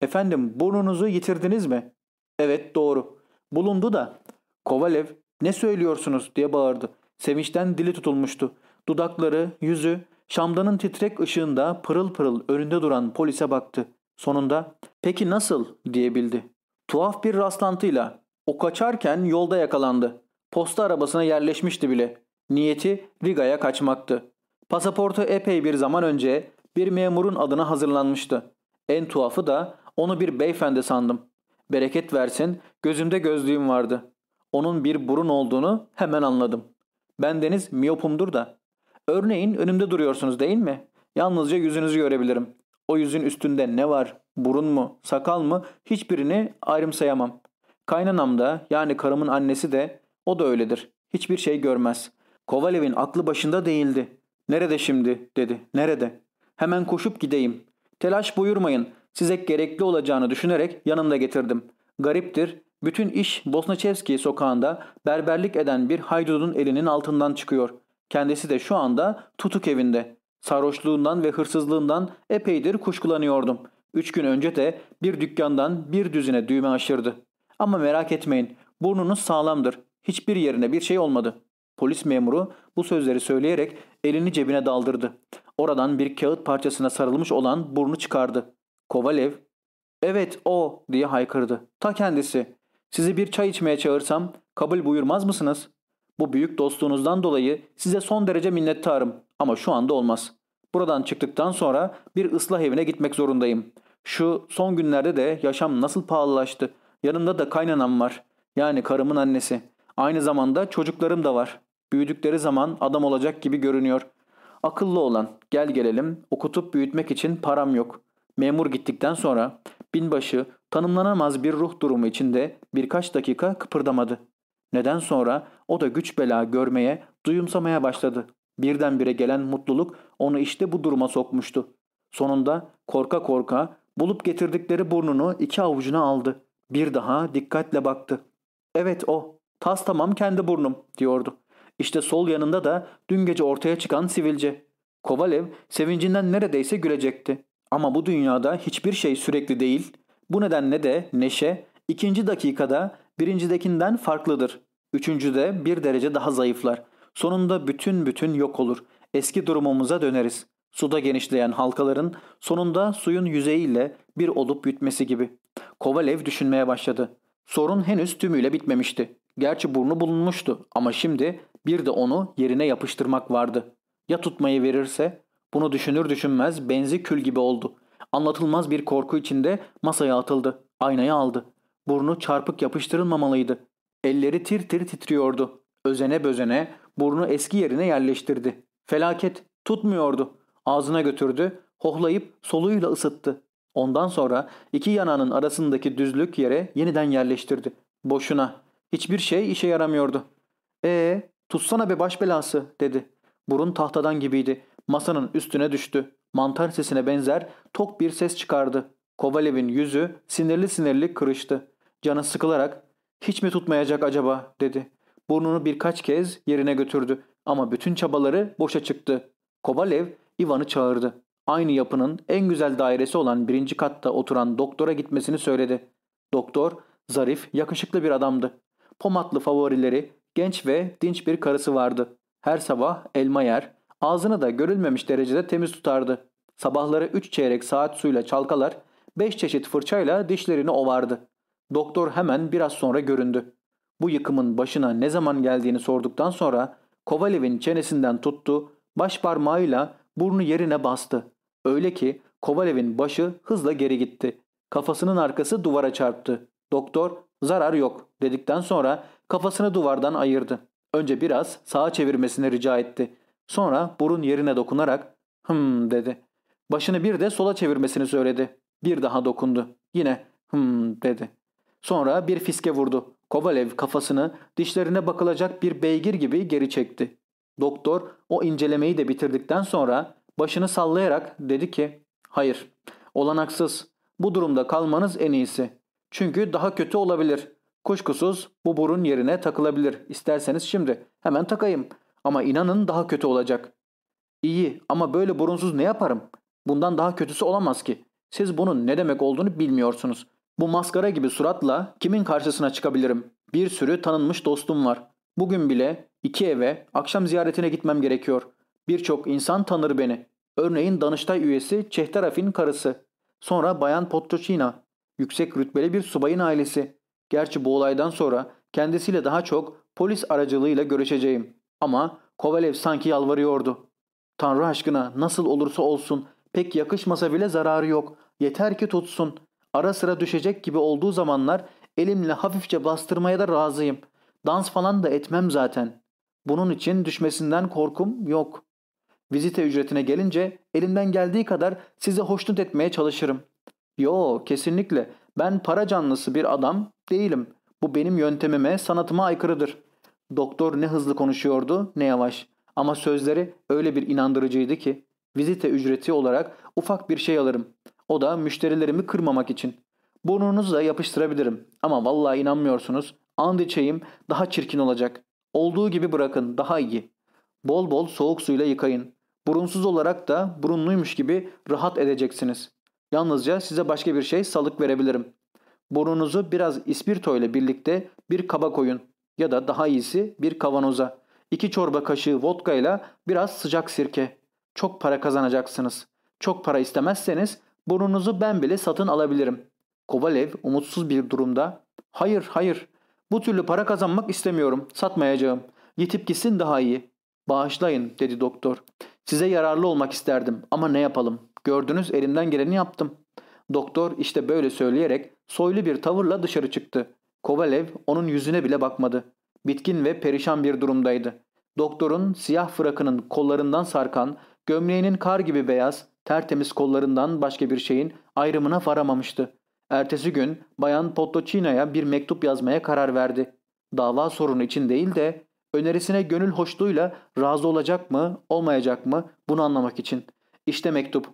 A: Efendim burnunuzu yitirdiniz mi? Evet doğru. Bulundu da. Kovalev ne söylüyorsunuz diye bağırdı. Sevinçten dili tutulmuştu. Dudakları, yüzü, şamdanın titrek ışığında pırıl pırıl önünde duran polise baktı. Sonunda peki nasıl diyebildi. Tuhaf bir rastlantıyla o kaçarken yolda yakalandı. Posta arabasına yerleşmişti bile. Niyeti Riga'ya kaçmaktı. Pasaportu epey bir zaman önce bir memurun adına hazırlanmıştı. En tuhafı da onu bir beyefendi sandım. Bereket versin gözümde gözlüğüm vardı. Onun bir burun olduğunu hemen anladım. Ben deniz miyopumdur da. Örneğin önümde duruyorsunuz değil mi? Yalnızca yüzünüzü görebilirim. O yüzün üstünde ne var? Burun mu? Sakal mı? Hiçbirini ayrımsayamam. Kaynanam da yani karımın annesi de o da öyledir. Hiçbir şey görmez. Kovalev'in aklı başında değildi. Nerede şimdi dedi. Nerede? Hemen koşup gideyim. Telaş buyurmayın. Size gerekli olacağını düşünerek yanımda getirdim. Gariptir. Bütün iş Bosnaçevski sokağında berberlik eden bir haydudun elinin altından çıkıyor. Kendisi de şu anda tutuk evinde. Sarhoşluğundan ve hırsızlığından epeydir kuşkulanıyordum. Üç gün önce de bir dükkandan bir düzine düğme aşırdı. Ama merak etmeyin burnunuz sağlamdır. Hiçbir yerine bir şey olmadı. Polis memuru bu sözleri söyleyerek elini cebine daldırdı. Oradan bir kağıt parçasına sarılmış olan burnu çıkardı. Kovalev, ''Evet o'' diye haykırdı. Ta kendisi. ''Sizi bir çay içmeye çağırsam kabul buyurmaz mısınız? Bu büyük dostluğunuzdan dolayı size son derece minnettarım ama şu anda olmaz. Buradan çıktıktan sonra bir ıslah evine gitmek zorundayım. Şu son günlerde de yaşam nasıl pahalılaştı. Yanımda da kaynanam var. Yani karımın annesi. Aynı zamanda çocuklarım da var. Büyüdükleri zaman adam olacak gibi görünüyor. Akıllı olan, gel gelelim, okutup büyütmek için param yok. Memur gittikten sonra binbaşı tanımlanamaz bir ruh durumu içinde birkaç dakika kıpırdamadı. Neden sonra o da güç bela görmeye, duyumsamaya başladı. Birdenbire gelen mutluluk onu işte bu duruma sokmuştu. Sonunda korka korka bulup getirdikleri burnunu iki avucuna aldı. Bir daha dikkatle baktı. Evet o. Tas tamam kendi burnum diyordu. İşte sol yanında da dün gece ortaya çıkan sivilce. Kovalev sevincinden neredeyse gülecekti. Ama bu dünyada hiçbir şey sürekli değil. Bu nedenle de neşe ikinci dakikada birincidekinden farklıdır. Üçüncüde bir derece daha zayıflar. Sonunda bütün bütün yok olur. Eski durumumuza döneriz. Suda genişleyen halkaların sonunda suyun yüzeyiyle bir olup bitmesi gibi. Kovalev düşünmeye başladı. Sorun henüz tümüyle bitmemişti. Gerçi burnu bulunmuştu ama şimdi bir de onu yerine yapıştırmak vardı. Ya tutmayı verirse? Bunu düşünür düşünmez benzi kül gibi oldu. Anlatılmaz bir korku içinde masaya atıldı. Aynayı aldı. Burnu çarpık yapıştırılmamalıydı. Elleri tir tir titriyordu. Özene bözene burnu eski yerine yerleştirdi. Felaket tutmuyordu. Ağzına götürdü, hohlayıp soluyla ısıttı. Ondan sonra iki yanağının arasındaki düzlük yere yeniden yerleştirdi. Boşuna. Hiçbir şey işe yaramıyordu. Ee, tutsana be baş belası dedi. Burun tahtadan gibiydi. Masanın üstüne düştü. Mantar sesine benzer tok bir ses çıkardı. Kovalev'in yüzü sinirli sinirli kırıştı. Canı sıkılarak hiç mi tutmayacak acaba dedi. Burnunu birkaç kez yerine götürdü ama bütün çabaları boşa çıktı. Kovalev Ivan'ı çağırdı. Aynı yapının en güzel dairesi olan birinci katta oturan doktora gitmesini söyledi. Doktor zarif, yakışıklı bir adamdı. Pomatlı favorileri, genç ve dinç bir karısı vardı. Her sabah elma yer, ağzını da görülmemiş derecede temiz tutardı. Sabahları üç çeyrek saat suyla çalkalar, beş çeşit fırçayla dişlerini ovardı. Doktor hemen biraz sonra göründü. Bu yıkımın başına ne zaman geldiğini sorduktan sonra Kovalev'in çenesinden tuttu, baş parmağıyla burnu yerine bastı. Öyle ki Kovalev'in başı hızla geri gitti. Kafasının arkası duvara çarptı. Doktor zarar yok dedikten sonra kafasını duvardan ayırdı. Önce biraz sağa çevirmesini rica etti. Sonra burun yerine dokunarak hım dedi. Başını bir de sola çevirmesini söyledi. Bir daha dokundu. Yine hım dedi. Sonra bir fiske vurdu. Kovalev kafasını dişlerine bakılacak bir beygir gibi geri çekti. Doktor o incelemeyi de bitirdikten sonra başını sallayarak dedi ki hayır olanaksız bu durumda kalmanız en iyisi. Çünkü daha kötü olabilir. Kuşkusuz bu burun yerine takılabilir. İsterseniz şimdi hemen takayım. Ama inanın daha kötü olacak. İyi ama böyle burunsuz ne yaparım? Bundan daha kötüsü olamaz ki. Siz bunun ne demek olduğunu bilmiyorsunuz. Bu maskara gibi suratla kimin karşısına çıkabilirim? Bir sürü tanınmış dostum var. Bugün bile iki eve akşam ziyaretine gitmem gerekiyor. Birçok insan tanır beni. Örneğin Danıştay üyesi Çehtaraf'in karısı. Sonra Bayan Pottoçina. Yüksek rütbeli bir subayın ailesi. Gerçi bu olaydan sonra kendisiyle daha çok polis aracılığıyla görüşeceğim. Ama Kovalev sanki yalvarıyordu. Tanrı aşkına nasıl olursa olsun pek yakışmasa bile zararı yok. Yeter ki tutsun. Ara sıra düşecek gibi olduğu zamanlar elimle hafifçe bastırmaya da razıyım. Dans falan da etmem zaten. Bunun için düşmesinden korkum yok. Vizite ücretine gelince elimden geldiği kadar sizi hoşnut etmeye çalışırım. Yo kesinlikle ben para canlısı bir adam değilim. Bu benim yöntemime, sanatıma aykırıdır. Doktor ne hızlı konuşuyordu ne yavaş. Ama sözleri öyle bir inandırıcıydı ki vizite ücreti olarak ufak bir şey alırım. O da müşterilerimi kırmamak için. Burnunuzla yapıştırabilirim ama vallahi inanmıyorsunuz. And içeyim daha çirkin olacak. Olduğu gibi bırakın daha iyi. Bol bol soğuk suyla yıkayın. Burunsuz olarak da burunluymuş gibi rahat edeceksiniz. Yalnızca size başka bir şey salık verebilirim. Burnunuzu biraz ispirto ile birlikte bir kaba koyun ya da daha iyisi bir kavanoza. İki çorba kaşığı vodka ile biraz sıcak sirke. Çok para kazanacaksınız. Çok para istemezseniz burnunuzu ben bile satın alabilirim. Kovalev umutsuz bir durumda hayır hayır bu türlü para kazanmak istemiyorum satmayacağım. Yitip gitsin daha iyi. Bağışlayın dedi doktor. Size yararlı olmak isterdim ama ne yapalım. Gördünüz elimden geleni yaptım. Doktor işte böyle söyleyerek soylu bir tavırla dışarı çıktı. Kovalev onun yüzüne bile bakmadı. Bitkin ve perişan bir durumdaydı. Doktorun siyah frakının kollarından sarkan, gömleğinin kar gibi beyaz, tertemiz kollarından başka bir şeyin ayrımına varamamıştı. Ertesi gün Bayan Pottocina'ya bir mektup yazmaya karar verdi. Dava sorunu için değil de önerisine gönül hoşluğuyla razı olacak mı, olmayacak mı bunu anlamak için. İşte mektup.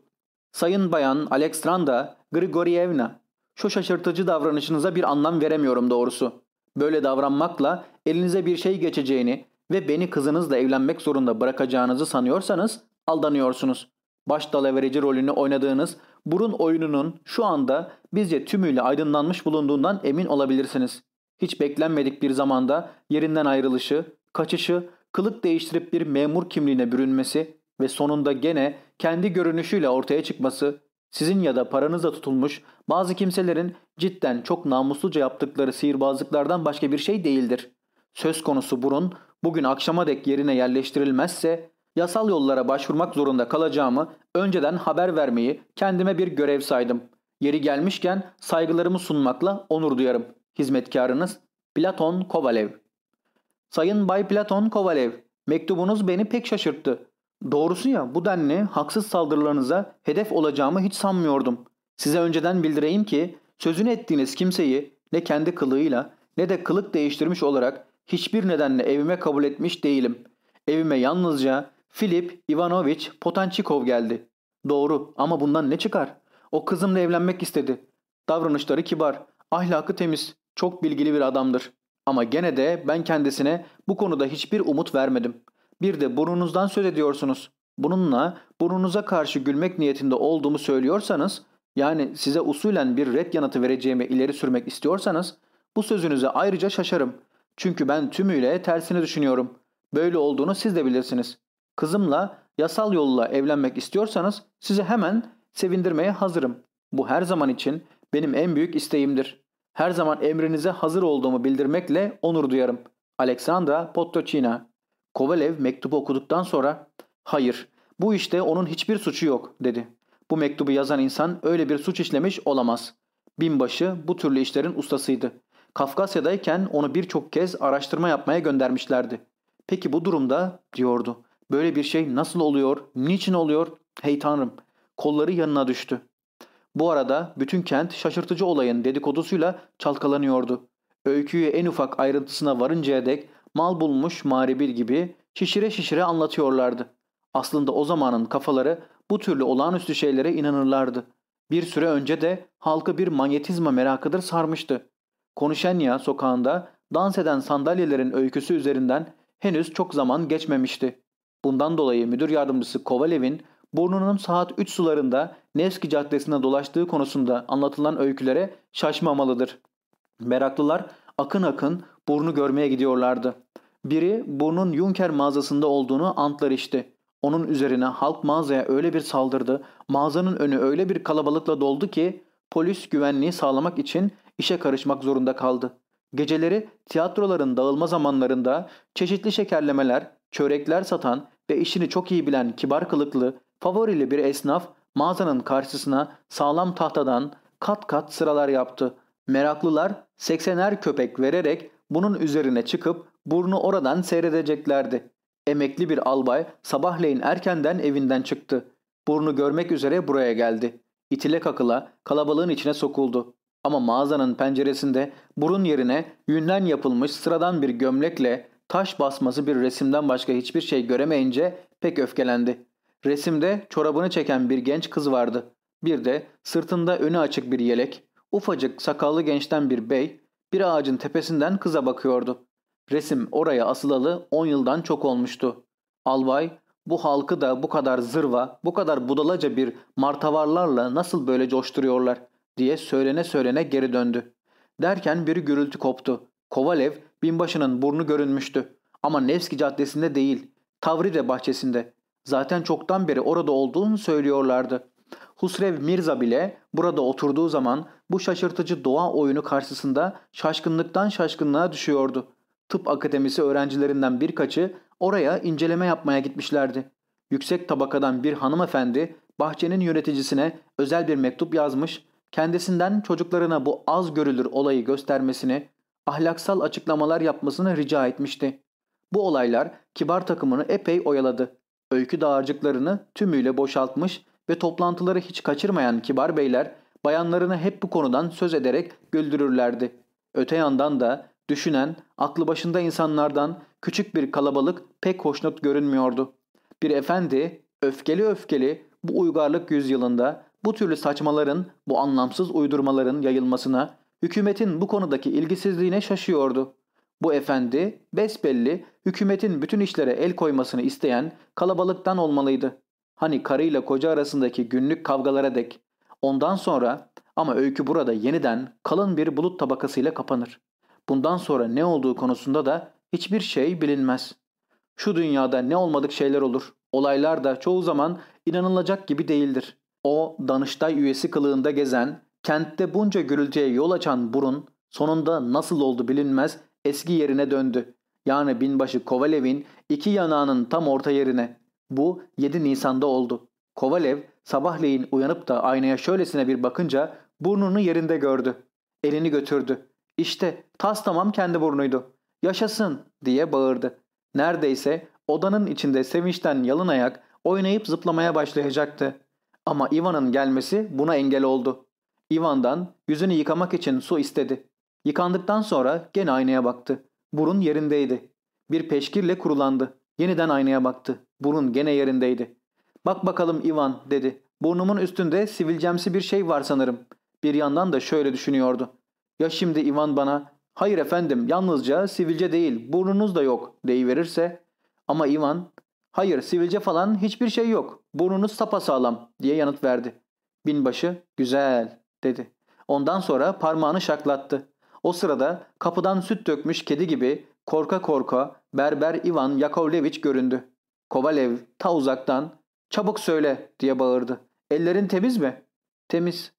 A: Sayın Bayan Alexandra Grigorievna, şu şaşırtıcı davranışınıza bir anlam veremiyorum doğrusu. Böyle davranmakla elinize bir şey geçeceğini ve beni kızınızla evlenmek zorunda bırakacağınızı sanıyorsanız aldanıyorsunuz. Baş dalaverici rolünü oynadığınız burun oyununun şu anda bizce tümüyle aydınlanmış bulunduğundan emin olabilirsiniz. Hiç beklenmedik bir zamanda yerinden ayrılışı, kaçışı, kılık değiştirip bir memur kimliğine bürünmesi ve sonunda gene kendi görünüşüyle ortaya çıkması sizin ya da paranızla tutulmuş bazı kimselerin cidden çok namusluca yaptıkları sihirbazlıklardan başka bir şey değildir. Söz konusu burun bugün akşama dek yerine yerleştirilmezse yasal yollara başvurmak zorunda kalacağımı önceden haber vermeyi kendime bir görev saydım. Yeri gelmişken saygılarımı sunmakla onur duyarım. Hizmetkarınız Platon Kovalev Sayın Bay Platon Kovalev, mektubunuz beni pek şaşırttı. Doğrusu ya bu denli haksız saldırılarınıza hedef olacağımı hiç sanmıyordum. Size önceden bildireyim ki sözünü ettiğiniz kimseyi ne kendi kılığıyla ne de kılık değiştirmiş olarak hiçbir nedenle evime kabul etmiş değilim. Evime yalnızca Filip Ivanovich Potançikov geldi. Doğru ama bundan ne çıkar? O kızımla evlenmek istedi. Davranışları kibar, ahlakı temiz, çok bilgili bir adamdır. Ama gene de ben kendisine bu konuda hiçbir umut vermedim. Bir de burnunuzdan söz ediyorsunuz. Bununla burnunuza karşı gülmek niyetinde olduğumu söylüyorsanız, yani size usulen bir red yanıtı vereceğimi ileri sürmek istiyorsanız, bu sözünüze ayrıca şaşarım. Çünkü ben tümüyle tersini düşünüyorum. Böyle olduğunu siz de bilirsiniz. Kızımla yasal yolla evlenmek istiyorsanız sizi hemen sevindirmeye hazırım. Bu her zaman için benim en büyük isteğimdir. Her zaman emrinize hazır olduğumu bildirmekle onur duyarım. Alexandra Potocina Kovalev mektubu okuduktan sonra ''Hayır, bu işte onun hiçbir suçu yok.'' dedi. Bu mektubu yazan insan öyle bir suç işlemiş olamaz. Binbaşı bu türlü işlerin ustasıydı. Kafkasya'dayken onu birçok kez araştırma yapmaya göndermişlerdi. Peki bu durumda diyordu. Böyle bir şey nasıl oluyor, niçin oluyor? Hey tanrım, kolları yanına düştü. Bu arada bütün kent şaşırtıcı olayın dedikodusuyla çalkalanıyordu. Öyküyü en ufak ayrıntısına varıncaya dek mal bulmuş mağribil gibi şişire şişire anlatıyorlardı. Aslında o zamanın kafaları bu türlü olağanüstü şeylere inanırlardı. Bir süre önce de halkı bir manyetizma merakıdır sarmıştı. Konuşenya sokağında dans eden sandalyelerin öyküsü üzerinden henüz çok zaman geçmemişti. Bundan dolayı müdür yardımcısı Kovalev'in burnunun saat 3 sularında Nevski Caddesi'ne dolaştığı konusunda anlatılan öykülere şaşmamalıdır. Meraklılar akın akın burnu görmeye gidiyorlardı. Biri burnun Junker mağazasında olduğunu antlar işte. Onun üzerine halk mağazaya öyle bir saldırdı, mağazanın önü öyle bir kalabalıkla doldu ki polis güvenliği sağlamak için işe karışmak zorunda kaldı. Geceleri tiyatroların dağılma zamanlarında çeşitli şekerlemeler, çörekler satan ve işini çok iyi bilen kibar kılıklı, favorili bir esnaf mağazanın karşısına sağlam tahtadan kat kat sıralar yaptı. Meraklılar seksener köpek vererek bunun üzerine çıkıp burnu oradan seyredeceklerdi. Emekli bir albay sabahleyin erkenden evinden çıktı. Burnu görmek üzere buraya geldi. İtile kakıla kalabalığın içine sokuldu. Ama mağazanın penceresinde burun yerine yünden yapılmış sıradan bir gömlekle taş basması bir resimden başka hiçbir şey göremeyince pek öfkelendi. Resimde çorabını çeken bir genç kız vardı. Bir de sırtında önü açık bir yelek, ufacık sakallı gençten bir bey bir ağacın tepesinden kıza bakıyordu. Resim oraya asılalı 10 yıldan çok olmuştu. Albay bu halkı da bu kadar zırva, bu kadar budalaca bir martavarlarla nasıl böyle coşturuyorlar diye söylene söylene geri döndü. Derken bir gürültü koptu. Kovalev binbaşının burnu görünmüştü. Ama Nevski caddesinde değil, Tavride bahçesinde. Zaten çoktan beri orada olduğunu söylüyorlardı. Husrev Mirza bile burada oturduğu zaman bu şaşırtıcı doğa oyunu karşısında şaşkınlıktan şaşkınlığa düşüyordu. Tıp akademisi öğrencilerinden birkaçı oraya inceleme yapmaya gitmişlerdi. Yüksek tabakadan bir hanımefendi bahçenin yöneticisine özel bir mektup yazmış, kendisinden çocuklarına bu az görülür olayı göstermesini, ahlaksal açıklamalar yapmasını rica etmişti. Bu olaylar kibar takımını epey oyaladı. Öykü dağarcıklarını tümüyle boşaltmış ve toplantıları hiç kaçırmayan kibar beyler bayanlarını hep bu konudan söz ederek güldürürlerdi. Öte yandan da düşünen, aklı başında insanlardan küçük bir kalabalık pek hoşnut görünmüyordu. Bir efendi öfkeli öfkeli bu uygarlık yüzyılında bu türlü saçmaların, bu anlamsız uydurmaların yayılmasına, hükümetin bu konudaki ilgisizliğine şaşıyordu. Bu efendi besbelli hükümetin bütün işlere el koymasını isteyen kalabalıktan olmalıydı. Hani karıyla koca arasındaki günlük kavgalara dek. Ondan sonra ama öykü burada yeniden kalın bir bulut tabakasıyla kapanır. Bundan sonra ne olduğu konusunda da hiçbir şey bilinmez. Şu dünyada ne olmadık şeyler olur. Olaylar da çoğu zaman inanılacak gibi değildir. O Danıştay üyesi kılığında gezen, kentte bunca gürültüye yol açan burun sonunda nasıl oldu bilinmez eski yerine döndü. Yani binbaşı Kovalev'in iki yanağının tam orta yerine. Bu 7 Nisan'da oldu. Kovalev sabahleyin uyanıp da aynaya şöylesine bir bakınca burnunu yerinde gördü. Elini götürdü. İşte tas tamam kendi burnuydu. Yaşasın diye bağırdı. Neredeyse odanın içinde sevinçten yalın ayak oynayıp zıplamaya başlayacaktı. Ama Ivan'ın gelmesi buna engel oldu. Ivan'dan yüzünü yıkamak için su istedi. Yıkandıktan sonra gene aynaya baktı. Burun yerindeydi. Bir peşkirle kurulandı. Yeniden aynaya baktı. Burun gene yerindeydi. Bak bakalım Ivan dedi. Burnumun üstünde sivilcemsi bir şey var sanırım. Bir yandan da şöyle düşünüyordu. Ya şimdi Ivan bana hayır efendim yalnızca sivilce değil burnunuz da yok deyiverirse ama Ivan hayır sivilce falan hiçbir şey yok burnunuz sapasağlam diye yanıt verdi. Binbaşı güzel dedi. Ondan sonra parmağını şaklattı. O sırada kapıdan süt dökmüş kedi gibi korka korka berber Ivan Yakovlevich göründü. Kovalev ta uzaktan çabuk söyle diye bağırdı. Ellerin temiz mi? Temiz.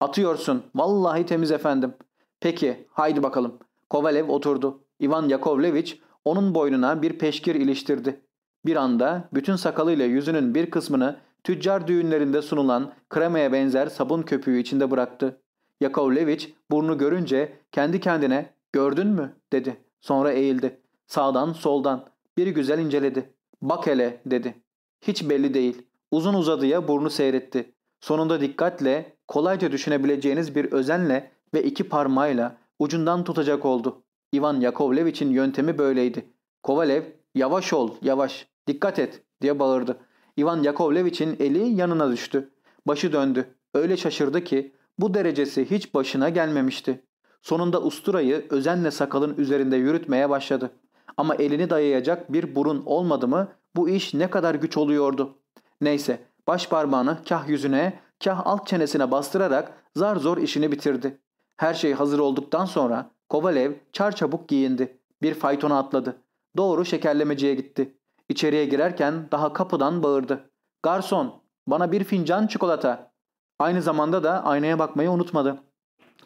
A: Atıyorsun. Vallahi temiz efendim. Peki haydi bakalım. Kovalev oturdu. Ivan Yakovlevich onun boynuna bir peşkir iliştirdi. Bir anda bütün sakalıyla yüzünün bir kısmını tüccar düğünlerinde sunulan kremaya benzer sabun köpüğü içinde bıraktı. Yakovlevich burnu görünce kendi kendine gördün mü dedi. Sonra eğildi. Sağdan soldan bir güzel inceledi. Bak hele dedi. Hiç belli değil. Uzun uzadıya burnu seyretti. Sonunda dikkatle, kolayca düşünebileceğiniz bir özenle ve iki parmağıyla ucundan tutacak oldu. Ivan Yakovlevich'in yöntemi böyleydi. Kovalev, yavaş ol, yavaş, dikkat et diye bağırdı. Ivan Yakovlevich'in eli yanına düştü. Başı döndü. Öyle şaşırdı ki bu derecesi hiç başına gelmemişti. Sonunda usturayı özenle sakalın üzerinde yürütmeye başladı. Ama elini dayayacak bir burun olmadı mı bu iş ne kadar güç oluyordu. Neyse baş parmağını kah yüzüne kah alt çenesine bastırarak zar zor işini bitirdi. Her şey hazır olduktan sonra Kovalev çarçabuk giyindi. Bir faytona atladı. Doğru şekerlemeciye gitti. İçeriye girerken daha kapıdan bağırdı. Garson bana bir fincan çikolata. Aynı zamanda da aynaya bakmayı unutmadı.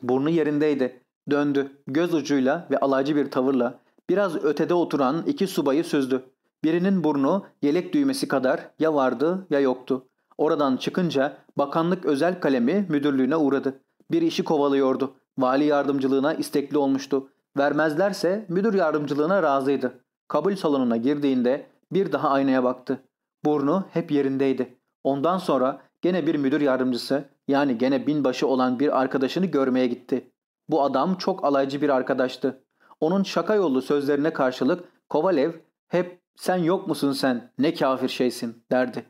A: Burnu yerindeydi. Döndü. Göz ucuyla ve alaycı bir tavırla biraz ötede oturan iki subayı süzdü. Birinin burnu yelek düğmesi kadar ya vardı ya yoktu. Oradan çıkınca bakanlık özel kalemi müdürlüğüne uğradı. Bir işi kovalıyordu. Vali yardımcılığına istekli olmuştu. Vermezlerse müdür yardımcılığına razıydı. Kabul salonuna girdiğinde bir daha aynaya baktı. Burnu hep yerindeydi. Ondan sonra gene bir müdür yardımcısı yani gene binbaşı olan bir arkadaşını görmeye gitti. Bu adam çok alaycı bir arkadaştı. Onun şaka yollu sözlerine karşılık Kovalev hep sen yok musun sen ne kafir şeysin derdi.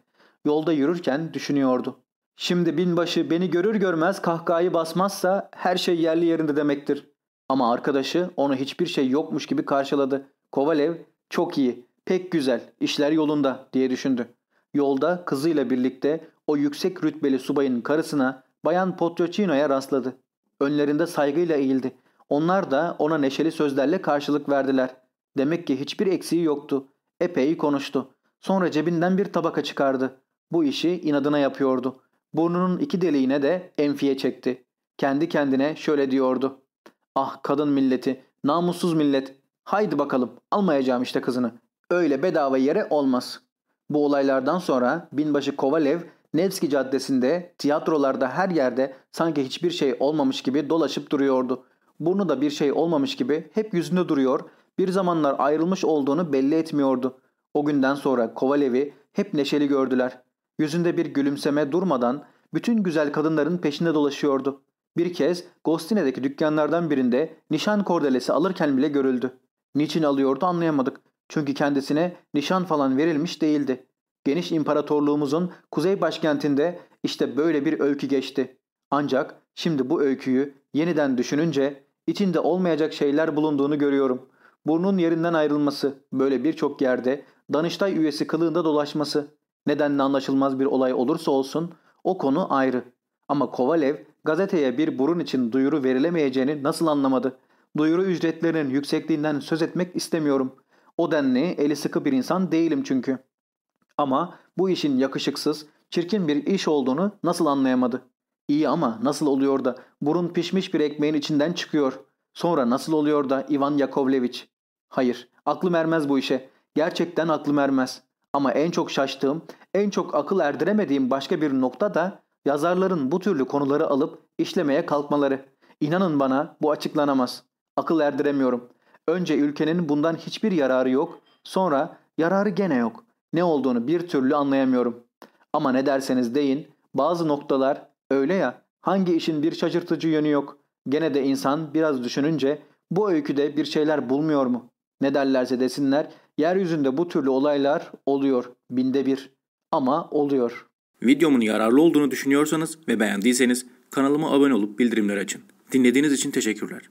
A: Yolda yürürken düşünüyordu. Şimdi binbaşı beni görür görmez kahkahayı basmazsa her şey yerli yerinde demektir. Ama arkadaşı onu hiçbir şey yokmuş gibi karşıladı. Kovalev çok iyi, pek güzel, işler yolunda diye düşündü. Yolda kızıyla birlikte o yüksek rütbeli subayın karısına Bayan Potrocino'ya rastladı. Önlerinde saygıyla eğildi. Onlar da ona neşeli sözlerle karşılık verdiler. Demek ki hiçbir eksiği yoktu. Epey konuştu. Sonra cebinden bir tabaka çıkardı. Bu işi inadına yapıyordu. Burnunun iki deliğine de enfiye çekti. Kendi kendine şöyle diyordu. Ah kadın milleti, namussuz millet. Haydi bakalım almayacağım işte kızını. Öyle bedava yere olmaz. Bu olaylardan sonra binbaşı Kovalev Nevski Caddesi'nde, tiyatrolarda her yerde sanki hiçbir şey olmamış gibi dolaşıp duruyordu. Burnu da bir şey olmamış gibi hep yüzünde duruyor, bir zamanlar ayrılmış olduğunu belli etmiyordu. O günden sonra Kovalev'i hep neşeli gördüler. Yüzünde bir gülümseme durmadan bütün güzel kadınların peşinde dolaşıyordu. Bir kez Gostine'deki dükkanlardan birinde nişan kordelesi alırken bile görüldü. Niçin alıyordu anlayamadık. Çünkü kendisine nişan falan verilmiş değildi. Geniş imparatorluğumuzun kuzey başkentinde işte böyle bir öykü geçti. Ancak şimdi bu öyküyü yeniden düşününce içinde olmayacak şeyler bulunduğunu görüyorum. Burnun yerinden ayrılması, böyle birçok yerde Danıştay üyesi kılığında dolaşması, nedenle anlaşılmaz bir olay olursa olsun o konu ayrı. Ama Kovalev gazeteye bir burun için duyuru verilemeyeceğini nasıl anlamadı? Duyuru ücretlerinin yüksekliğinden söz etmek istemiyorum. O denli eli sıkı bir insan değilim çünkü. Ama bu işin yakışıksız, çirkin bir iş olduğunu nasıl anlayamadı? İyi ama nasıl oluyor da burun pişmiş bir ekmeğin içinden çıkıyor? Sonra nasıl oluyor da Ivan Yakovlevich? Hayır, aklım ermez bu işe. Gerçekten aklım ermez. Ama en çok şaştığım, en çok akıl erdiremediğim başka bir nokta da yazarların bu türlü konuları alıp işlemeye kalkmaları. İnanın bana bu açıklanamaz. Akıl erdiremiyorum. Önce ülkenin bundan hiçbir yararı yok, sonra yararı gene yok. Ne olduğunu bir türlü anlayamıyorum. Ama ne derseniz deyin, bazı noktalar öyle ya, hangi işin bir şaşırtıcı yönü yok. Gene de insan biraz düşününce bu öyküde bir şeyler bulmuyor mu? Ne derlerse desinler, yeryüzünde bu türlü olaylar oluyor, binde bir. Ama oluyor.
B: Videomun yararlı olduğunu düşünüyorsanız ve beğendiyseniz kanalıma abone olup bildirimleri açın. Dinlediğiniz için teşekkürler.